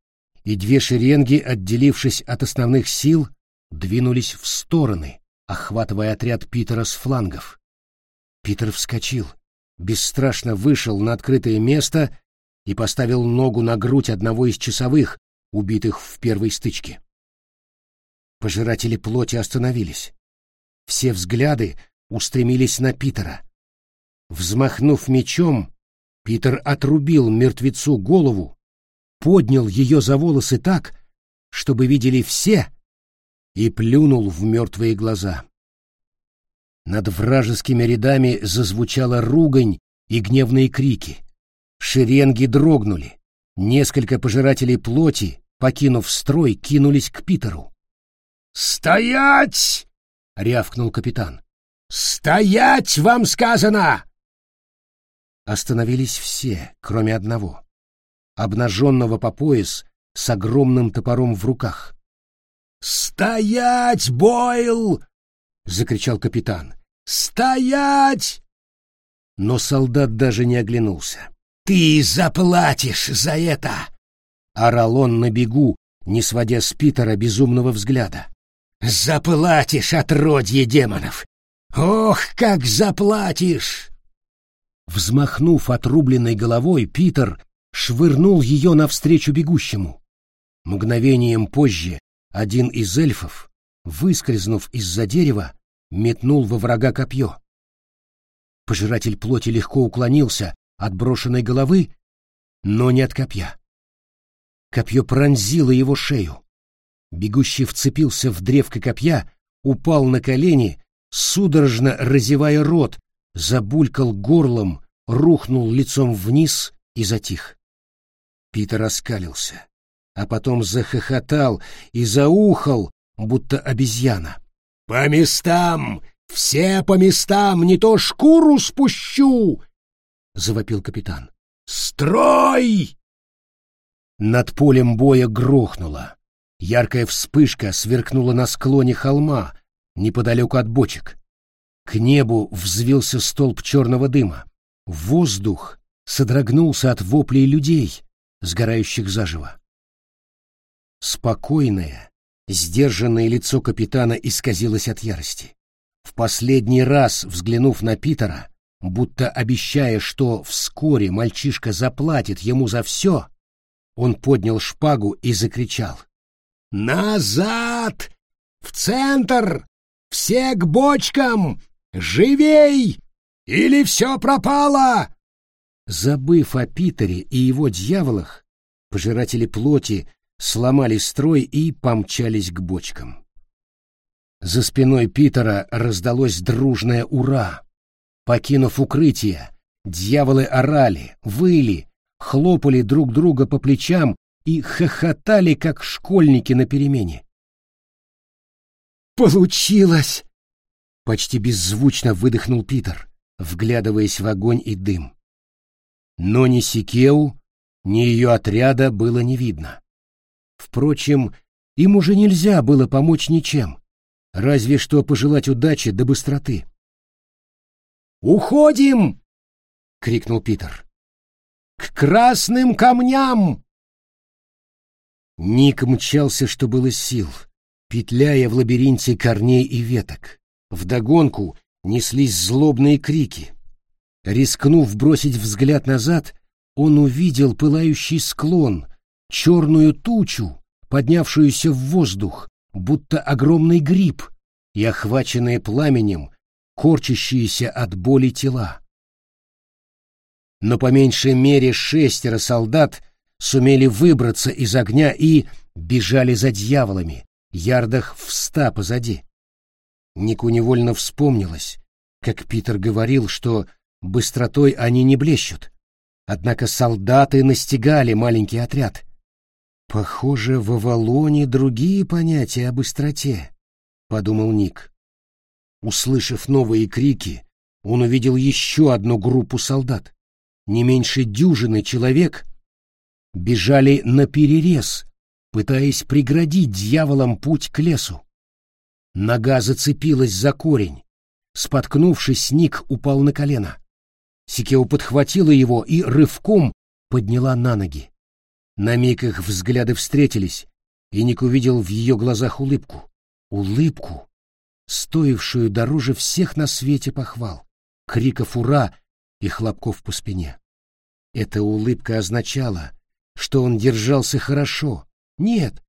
и две шеренги, отделившись от основных сил, двинулись в стороны, охватывая отряд Питера с флангов. Питер вскочил, бесстрашно вышел на открытое место и поставил ногу на грудь одного из часовых, убитых в первой стычке. Пожиратели плоти остановились. Все взгляды устремились на Питера. Взмахнув мечом, Питер отрубил мертвецу голову, поднял ее за волосы так, чтобы видели все, и плюнул в мертвые глаза. Над вражескими рядами зазвучала ругань и гневные крики. Шеренги дрогнули. Несколько пожирателей плоти, покинув строй, кинулись к Питеру. «Стоять!» — рявкнул капитан. «Стоять, вам сказано!» Остановились все, кроме одного, обнаженного по пояс с огромным топором в руках. «Стоять, Бойл!» — закричал капитан. «Стоять!» Но солдат даже не оглянулся. «Ты заплатишь за это!» — орал он на бегу, не сводя с Питера безумного взгляда. Заплатишь, отродье демонов! Ох, как заплатишь!» Взмахнув отрубленной головой, Питер швырнул ее навстречу бегущему. Мгновением позже один из эльфов, выскользнув из-за дерева, метнул во врага копье. Пожиратель плоти легко уклонился от брошенной головы, но не от копья. Копье пронзило его шею. Бегущий вцепился в древко копья, упал на колени, судорожно разевая рот, забулькал горлом, рухнул лицом вниз и затих. Питер раскалился, а потом захохотал и заухал, будто обезьяна. «По местам! Все по местам! Не то шкуру спущу!» — завопил капитан. «Строй!» Над полем боя грохнуло. Яркая вспышка сверкнула на склоне холма, неподалеку от бочек. К небу взвился столб черного дыма. Воздух содрогнулся от воплей людей, сгорающих заживо. Спокойное, сдержанное лицо капитана исказилось от ярости. В последний раз, взглянув на Питера, будто обещая, что вскоре мальчишка заплатит ему за все, он поднял шпагу и закричал. «Назад! В центр! Все к бочкам! Живей! Или все пропало!» Забыв о Питере и его дьяволах, пожиратели плоти сломали строй и помчались к бочкам. За спиной Питера раздалось дружное «Ура!». Покинув укрытие, дьяволы орали, выли, хлопали друг друга по плечам и хохотали, как школьники на перемене. «Получилось!» — почти беззвучно выдохнул Питер, вглядываясь в огонь и дым. Но ни Сикеу, ни ее отряда было не видно. Впрочем, им уже нельзя было помочь ничем, разве что пожелать удачи до быстроты. «Уходим!» — крикнул Питер. «К красным камням!» Ник мчался, что было сил, петляя в лабиринте корней и веток. Вдогонку неслись злобные крики. Рискнув бросить взгляд назад, он увидел пылающий склон, черную тучу, поднявшуюся в воздух, будто огромный гриб, и охваченные пламенем корчащиеся от боли тела. Но по меньшей мере шестеро солдат сумели выбраться из огня и бежали за дьяволами, ярдах в ста позади. Нику невольно вспомнилось, как Питер говорил, что быстротой они не блещут. Однако солдаты настигали маленький отряд. Похоже, в Авалоне другие понятия о быстроте, — подумал Ник. Услышав новые крики, он увидел еще одну группу солдат. Не меньше дюжины человек бежали на перерез, пытаясь преградить дьяволам путь к лесу. Нога зацепилась за корень. Споткнувшись, Ник упал на колено. Сикео подхватила его и рывком подняла на ноги. На миг их взгляды встретились, и Ник увидел в ее глазах улыбку. Улыбку, стоившую дороже всех на свете похвал, криков «Ура!» и хлопков по спине. Эта улыбка означала, что он держался хорошо, нет,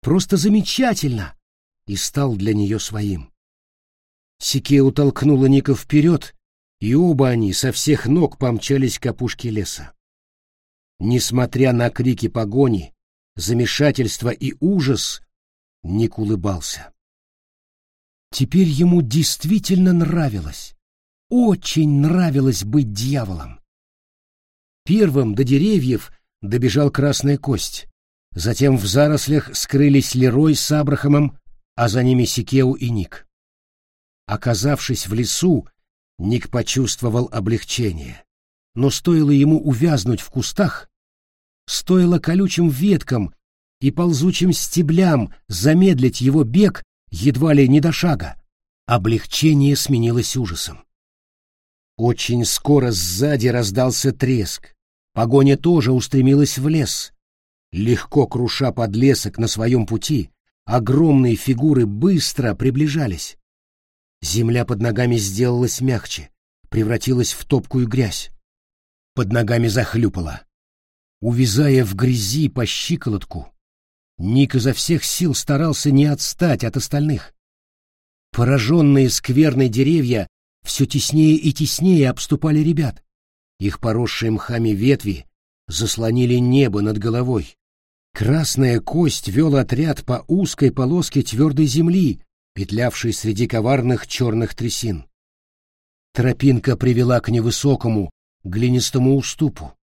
просто замечательно, и стал для нее своим. Сикеу толкнула Ника вперед, и оба они со всех ног помчались к опушке леса. Несмотря на крики погони, замешательство и ужас, Ник улыбался. Теперь ему действительно нравилось, очень нравилось быть дьяволом. Первым до деревьев добежал Красная Кость. Затем в зарослях скрылись Лерой с Абрахамом, а за ними Сикеу и Ник. Оказавшись в лесу, Ник почувствовал облегчение. Но стоило ему увязнуть в кустах, стоило колючим веткам и ползучим стеблям замедлить его бег, едва ли не до шага. Облегчение сменилось ужасом. Очень скоро сзади раздался треск. Погоня тоже устремилась в лес. Легко круша подлесок на своем пути, огромные фигуры быстро приближались. Земля под ногами сделалась мягче, превратилась в топкую грязь. Под ногами захлюпала. Увязая в грязи по щиколотку, Ник изо всех сил старался не отстать от остальных. Пораженные скверной деревья все теснее и теснее обступали ребят. Их поросшие мхами ветви заслонили небо над головой. Красная кость вел отряд по узкой полоске твердой земли, петлявшей среди коварных черных трясин. Тропинка привела к невысокому, глинистому уступу.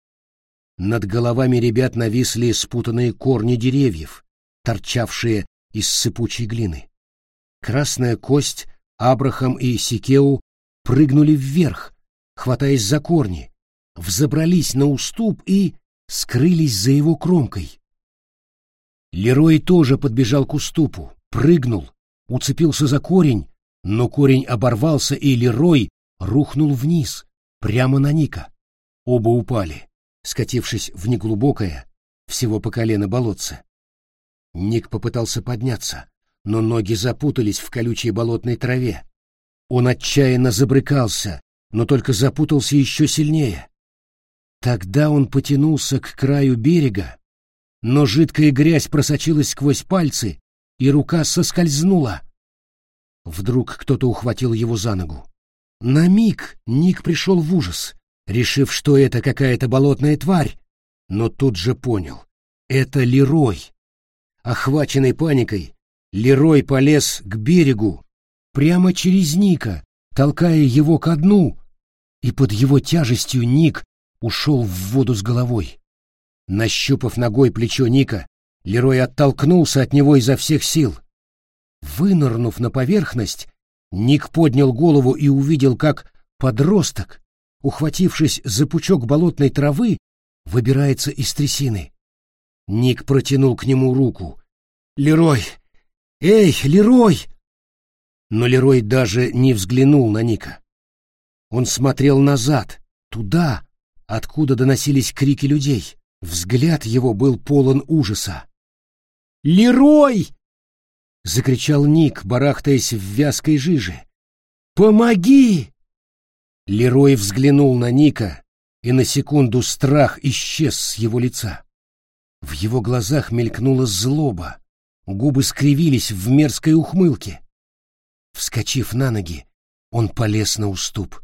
Над головами ребят нависли спутанные корни деревьев, торчавшие из сыпучей глины. Красная кость, Абрахам и Сикеу прыгнули вверх, хватаясь за корни, взобрались на уступ и скрылись за его кромкой. Лерой тоже подбежал к уступу, прыгнул, уцепился за корень, но корень оборвался, и Лерой рухнул вниз, прямо на Ника. Оба упали, скатившись в неглубокое, всего по колено болотце. Ник попытался подняться, но ноги запутались в колючей болотной траве. Он отчаянно забрыкался, но только запутался еще сильнее. Тогда он потянулся к краю берега, но жидкая грязь просочилась сквозь пальцы, и рука соскользнула. Вдруг кто-то ухватил его за ногу. На миг Ник пришел в ужас, решив, что это какая-то болотная тварь, но тут же понял — это Лерой. Охваченный паникой, Лерой полез к берегу, прямо через Ника, толкая его ко дну, и под его тяжестью Ник ушел в воду с головой. Нащупав ногой плечо Ника, Лерой оттолкнулся от него изо всех сил. Вынырнув на поверхность, Ник поднял голову и увидел, как подросток, ухватившись за пучок болотной травы, выбирается из трясины. Ник протянул к нему руку. «Лерой! Эй, Лерой!» Но Лерой даже не взглянул на Ника. Он смотрел назад, туда, откуда доносились крики людей. Взгляд его был полон ужаса. «Лерой!» — закричал Ник, барахтаясь в вязкой жиже. «Помоги!» Лерой взглянул на Ника, и на секунду страх исчез с его лица. В его глазах мелькнула злоба, губы скривились в мерзкой ухмылке. Вскочив на ноги, он полез на уступ.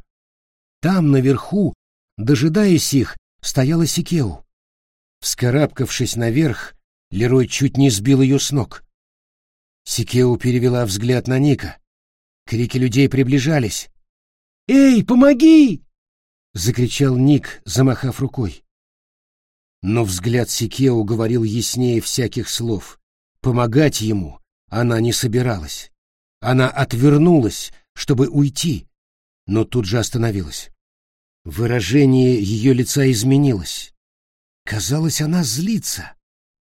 Там, наверху, дожидаясь их, стояла Сикеу. Вскарабкавшись наверх, Лерой чуть не сбил ее с ног. Сикеу перевела взгляд на Ника. Крики людей приближались. «Эй, помоги!» — закричал Ник, замахав рукой. Но взгляд Сикеу говорил яснее всяких слов. Помогать ему она не собиралась. Она отвернулась, чтобы уйти, но тут же остановилась. Выражение ее лица изменилось. Казалось, она злится,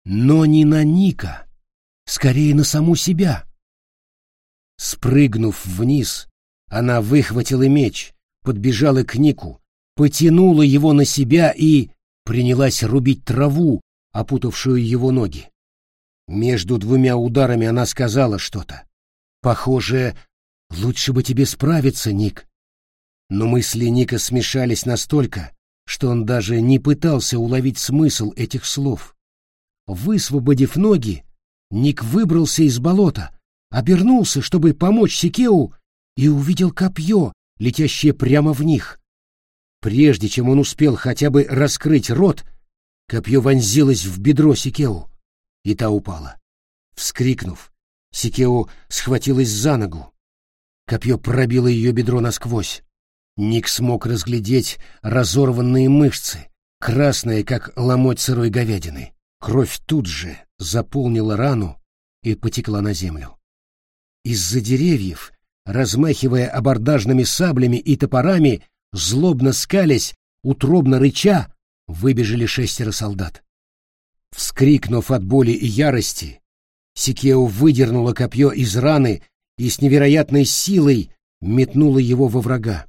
но не на Ника, скорее на саму себя. Спрыгнув вниз, она выхватила меч, подбежала к Нику, потянула его на себя и принялась рубить траву, опутавшую его ноги. Между двумя ударами она сказала что-то. Похоже, лучше бы тебе справиться, Ник. Но мысли Ника смешались настолько, что он даже не пытался уловить смысл этих слов. Высвободив ноги, Ник выбрался из болота, обернулся, чтобы помочь Сикеу, и увидел копье, летящее прямо в них. Прежде чем он успел хотя бы раскрыть рот, копье вонзилось в бедро Сикеу, и та упала. Вскрикнув, Сикеу схватилась за ногу. Копье пробило ее бедро насквозь. Ник смог разглядеть разорванные мышцы, красные, как ломоть сырой говядины. Кровь тут же заполнила рану и потекла на землю. Из-за деревьев, размахивая абордажными саблями и топорами, злобно скалясь, утробно рыча, выбежали шестеро солдат. Вскрикнув от боли и ярости, Сикео выдернула копье из раны и с невероятной силой метнула его во врага.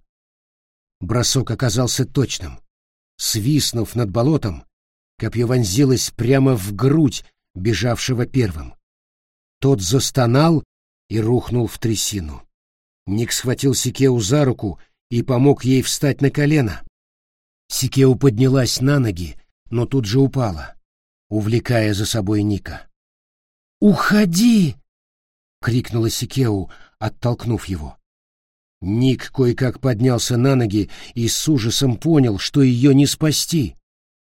Бросок оказался точным. Свистнув над болотом, копье вонзилось прямо в грудь бежавшего первым. Тот застонал и рухнул в трясину. Ник схватил Сикеу за руку и помог ей встать на колено. Сикеу поднялась на ноги, но тут же упала, увлекая за собой Ника. «Уходи!» — крикнула Сикеу, оттолкнув его. Ник кое-как поднялся на ноги и с ужасом понял, что ее не спасти.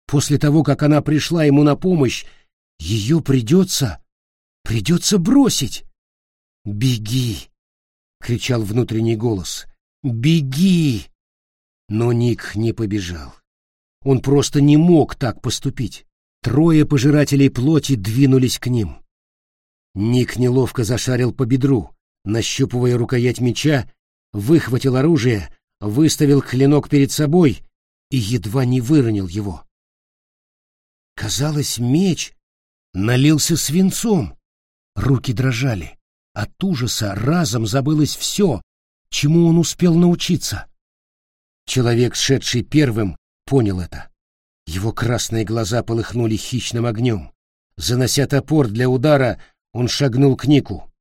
После того, как она пришла ему на помощь, ее придется... придется бросить. «Беги!» — кричал внутренний голос. «Беги!» Но Ник не побежал. Он просто не мог так поступить. Трое пожирателей плоти двинулись к ним. Ник неловко зашарил по бедру, нащупывая рукоять меча выхватил оружие, выставил клинок перед собой и едва не выронил его. Казалось, меч налился свинцом. Руки дрожали. От ужаса разом забылось все, чему он успел научиться. Человек, шедший первым, понял это. Его красные глаза полыхнули хищным огнем. Занося топор для удара, он шагнул к Нику.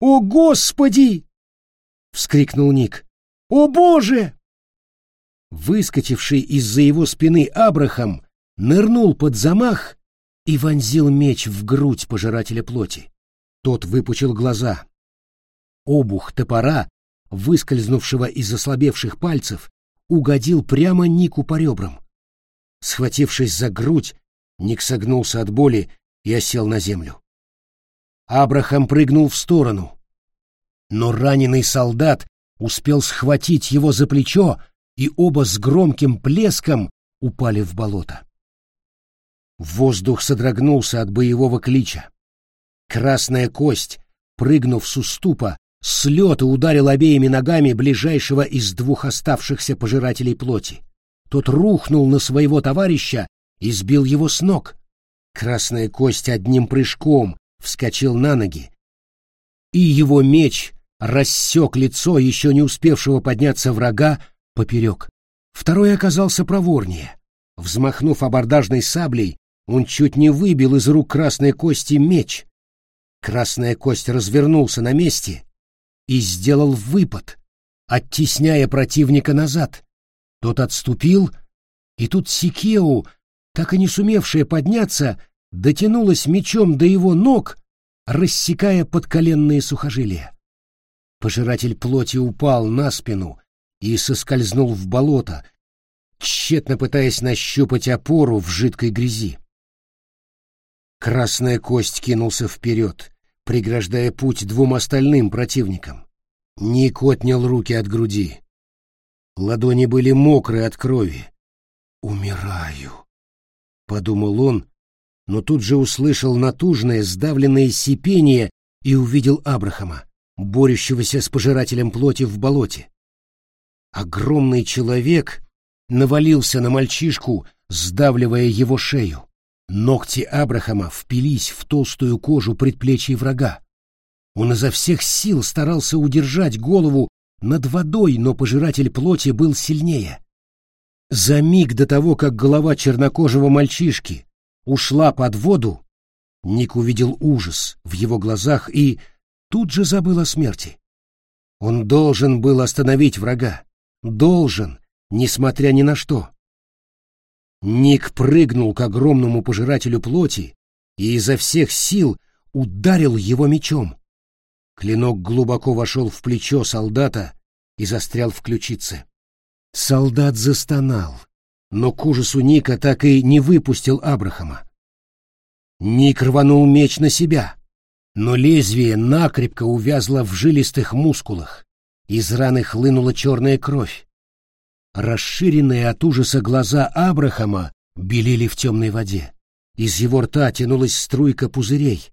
«О, Господи!» — вскрикнул Ник. «О, Боже!» Выскочивший из-за его спины Абрахам нырнул под замах и вонзил меч в грудь пожирателя плоти. Тот выпучил глаза. Обух топора, выскользнувшего из ослабевших пальцев, угодил прямо Нику по ребрам. Схватившись за грудь, Ник согнулся от боли и осел на землю. Абрахам прыгнул в сторону, но раненый солдат успел схватить его за плечо, и оба с громким плеском упали в болото. Воздух содрогнулся от боевого клича. Красная кость, прыгнув с уступа, с лета ударил обеими ногами ближайшего из двух оставшихся пожирателей плоти. Тот рухнул на своего товарища и сбил его с ног. Красная кость одним прыжком вскочил на ноги, и его меч рассек лицо еще не успевшего подняться врага поперек. Второй оказался проворнее. Взмахнув абордажной саблей, он чуть не выбил из рук красной кости меч. Красная кость развернулся на месте и сделал выпад, оттесняя противника назад. Тот отступил, и тут Сикеу, так и не сумевшая подняться, дотянулась мечом до его ног, рассекая подколенные сухожилия. Пожиратель плоти упал на спину и соскользнул в болото, тщетно пытаясь нащупать опору в жидкой грязи. Красная кость кинулся вперед, преграждая путь двум остальным противникам. Ник отнял руки от груди. Ладони были мокрые от крови. «Умираю», — подумал он, но тут же услышал натужное, сдавленное сипение и увидел Абрахама, борющегося с пожирателем плоти в болоте. Огромный человек навалился на мальчишку, сдавливая его шею. Ногти Абрахама впились в толстую кожу предплечья врага. Он изо всех сил старался удержать голову над водой, но пожиратель плоти был сильнее. За миг до того, как голова чернокожего мальчишки ушла под воду, Ник увидел ужас в его глазах и тут же забыл о смерти. Он должен был остановить врага. Должен, несмотря ни на что. Ник прыгнул к огромному пожирателю плоти и изо всех сил ударил его мечом. Клинок глубоко вошел в плечо солдата и застрял в ключице. Солдат застонал, но к ужасу Ника так и не выпустил Абрахама. Ник рванул меч на себя, но лезвие накрепко увязло в жилистых мускулах. Из раны хлынула черная кровь. Расширенные от ужаса глаза Абрахама белели в темной воде. Из его рта тянулась струйка пузырей.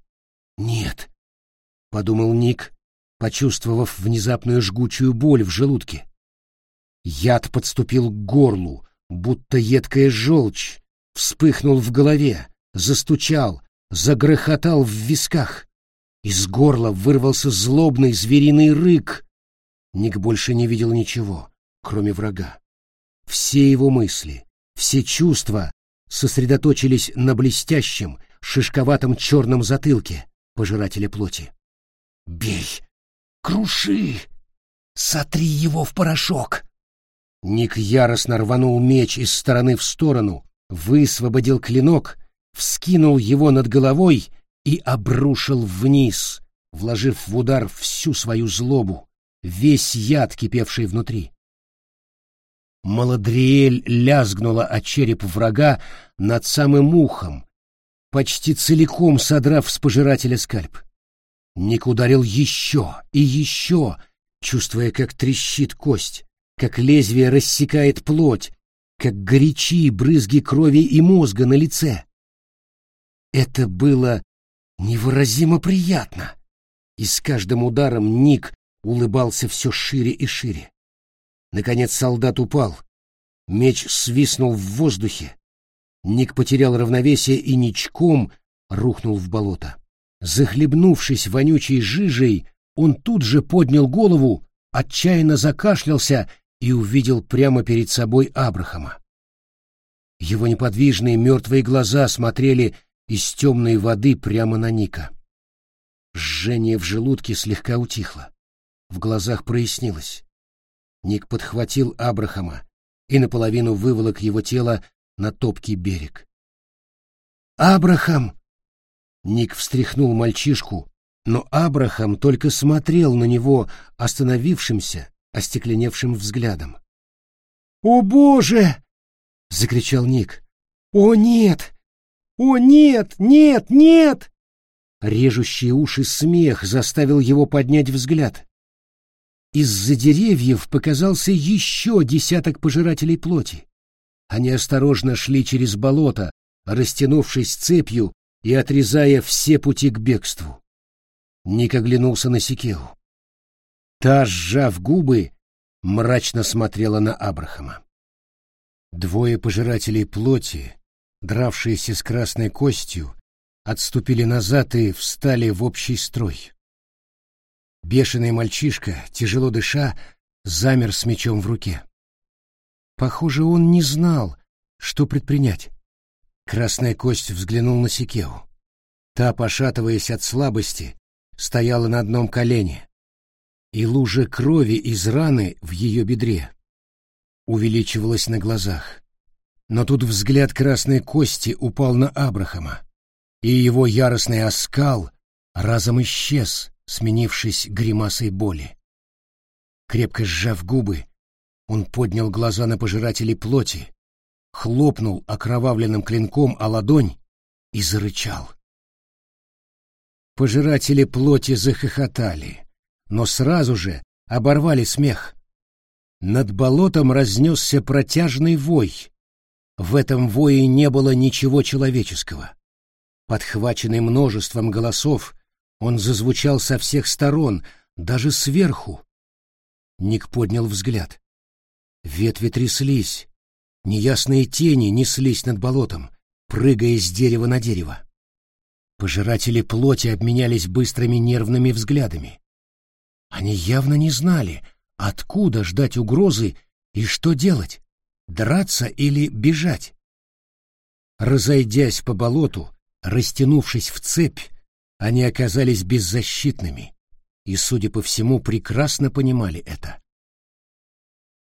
«Нет», — подумал Ник, почувствовав внезапную жгучую боль в желудке. Яд подступил к горлу, будто едкая желчь, вспыхнул в голове, застучал, загрохотал в висках. Из горла вырвался злобный звериный рык. Ник больше не видел ничего, кроме врага. Все его мысли, все чувства сосредоточились на блестящем, шишковатом черном затылке пожирателя плоти. «Бей! Круши! Сотри его в порошок!» Ник яростно рванул меч из стороны в сторону, высвободил клинок, вскинул его над головой и обрушил вниз, вложив в удар всю свою злобу, весь яд, кипевший внутри. Маладриэль лязгнула о череп врага над самым ухом, почти целиком содрав с пожирателя скальп. Ник ударил еще и еще, чувствуя, как трещит кость, как лезвие рассекает плоть, как горячи брызги крови и мозга на лице. Это было невыразимо приятно, и с каждым ударом Ник улыбался все шире и шире. Наконец солдат упал. Меч свистнул в воздухе. Ник потерял равновесие и ничком рухнул в болото. Захлебнувшись вонючей жижей, он тут же поднял голову, отчаянно закашлялся и увидел прямо перед собой Абрахама. Его неподвижные мертвые глаза смотрели из темной воды прямо на Ника. Жжение в желудке слегка утихло. В глазах прояснилось. Ник подхватил Абрахама и наполовину выволок его тело на топкий берег. «Абрахам!» Ник встряхнул мальчишку, но Абрахам только смотрел на него остановившимся, остекленевшим взглядом. «О, Боже!» — закричал Ник. «О, нет! О, нет! Нет! Нет!» Режущий уши смех заставил его поднять взгляд. Из-за деревьев показался еще десяток пожирателей плоти. Они осторожно шли через болото, растянувшись цепью и отрезая все пути к бегству. Ник оглянулся на Сикеу. Та, сжав губы, мрачно смотрела на Абрахама. Двое пожирателей плоти, дравшиеся с красной костью, отступили назад и встали в общий строй. Бешеный мальчишка, тяжело дыша, замер с мечом в руке. Похоже, он не знал, что предпринять. Красная кость взглянул на Сикеу. Та, пошатываясь от слабости, стояла на одном колене, и лужа крови из раны в ее бедре увеличивалась на глазах. Но тут взгляд красной кости упал на Абрахама, и его яростный оскал разом исчез, сменившись гримасой боли. Крепко сжав губы, он поднял глаза на пожирателей плоти, хлопнул окровавленным клинком о ладонь и зарычал. Пожиратели плоти захохотали, но сразу же оборвали смех. Над болотом разнесся протяжный вой. В этом вое не было ничего человеческого. Подхваченный множеством голосов, он зазвучал со всех сторон, даже сверху. Ник поднял взгляд. Ветви тряслись, неясные тени неслись над болотом, прыгая с дерева на дерево. Пожиратели плоти обменялись быстрыми нервными взглядами. Они явно не знали, откуда ждать угрозы и что делать, драться или бежать. Разойдясь по болоту, растянувшись в цепь, они оказались беззащитными и, судя по всему, прекрасно понимали это.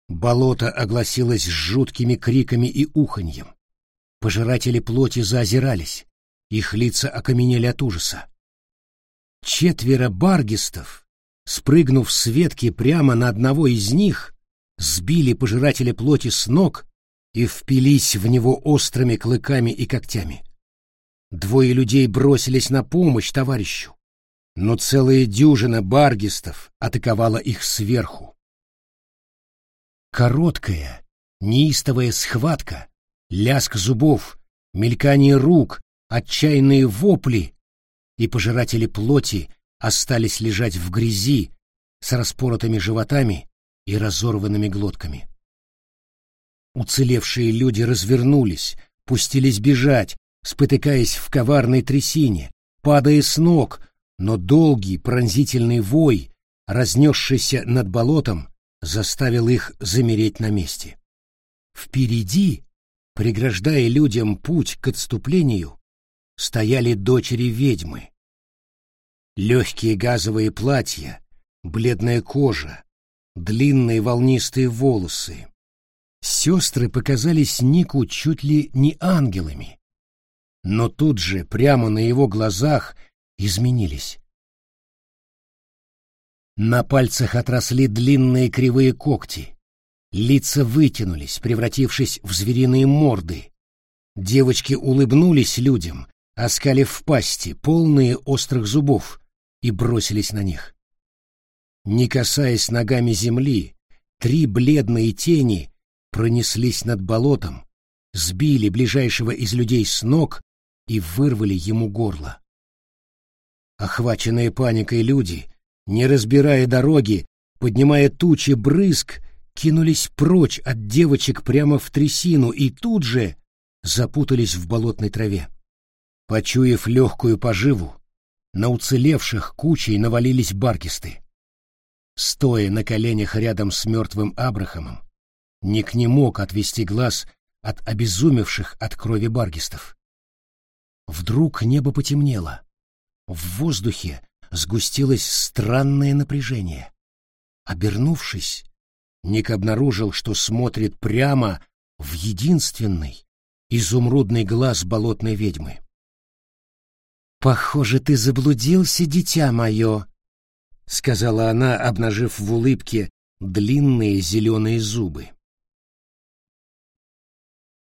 Болото огласилось жуткими криками и уханьем. Пожиратели плоти заозирались, их лица окаменели от ужаса. Четверо баргистов, спрыгнув с ветки прямо на одного из них, сбили пожирателя плоти с ног и впились в него острыми клыками и когтями. Двое людей бросились на помощь товарищу, но целая дюжина баргистов атаковала их сверху. Короткая, неистовая схватка, лязг зубов, мелькание рук, отчаянные вопли, и пожиратели плоти остались лежать в грязи с распоротыми животами и разорванными глотками. Уцелевшие люди развернулись, пустились бежать, спотыкаясь в коварной трясине, падая с ног, но долгий пронзительный вой, разнесшийся над болотом, заставил их замереть на месте. Впереди, преграждая людям путь к отступлению, стояли дочери ведьмы. Легкие газовые платья, бледная кожа, длинные волнистые волосы. Сестры показались Нику чуть ли не ангелами, но тут же, прямо на его глазах, изменились. На пальцах отросли длинные кривые когти. Лица вытянулись, превратившись в звериные морды. Девочки улыбнулись людям, оскалив в пасти, полные острых зубов, и бросились на них. Не касаясь ногами земли, три бледные тени пронеслись над болотом, сбили ближайшего из людей с ног и вырвали ему горло. Охваченные паникой люди, не разбирая дороги, поднимая тучи брызг, кинулись прочь от девочек прямо в трясину и тут же запутались в болотной траве. Почуяв легкую поживу, на уцелевших кучей навалились баркисты. Стоя на коленях рядом с мертвым Абрахамом, Ник не мог отвести глаз от обезумевших от крови баргистов. Вдруг небо потемнело. В воздухе сгустилось странное напряжение. Обернувшись, Ник обнаружил, что смотрит прямо в единственный изумрудный глаз болотной ведьмы. «Похоже, ты заблудился, дитя мое», — сказала она, обнажив в улыбке длинные зеленые зубы.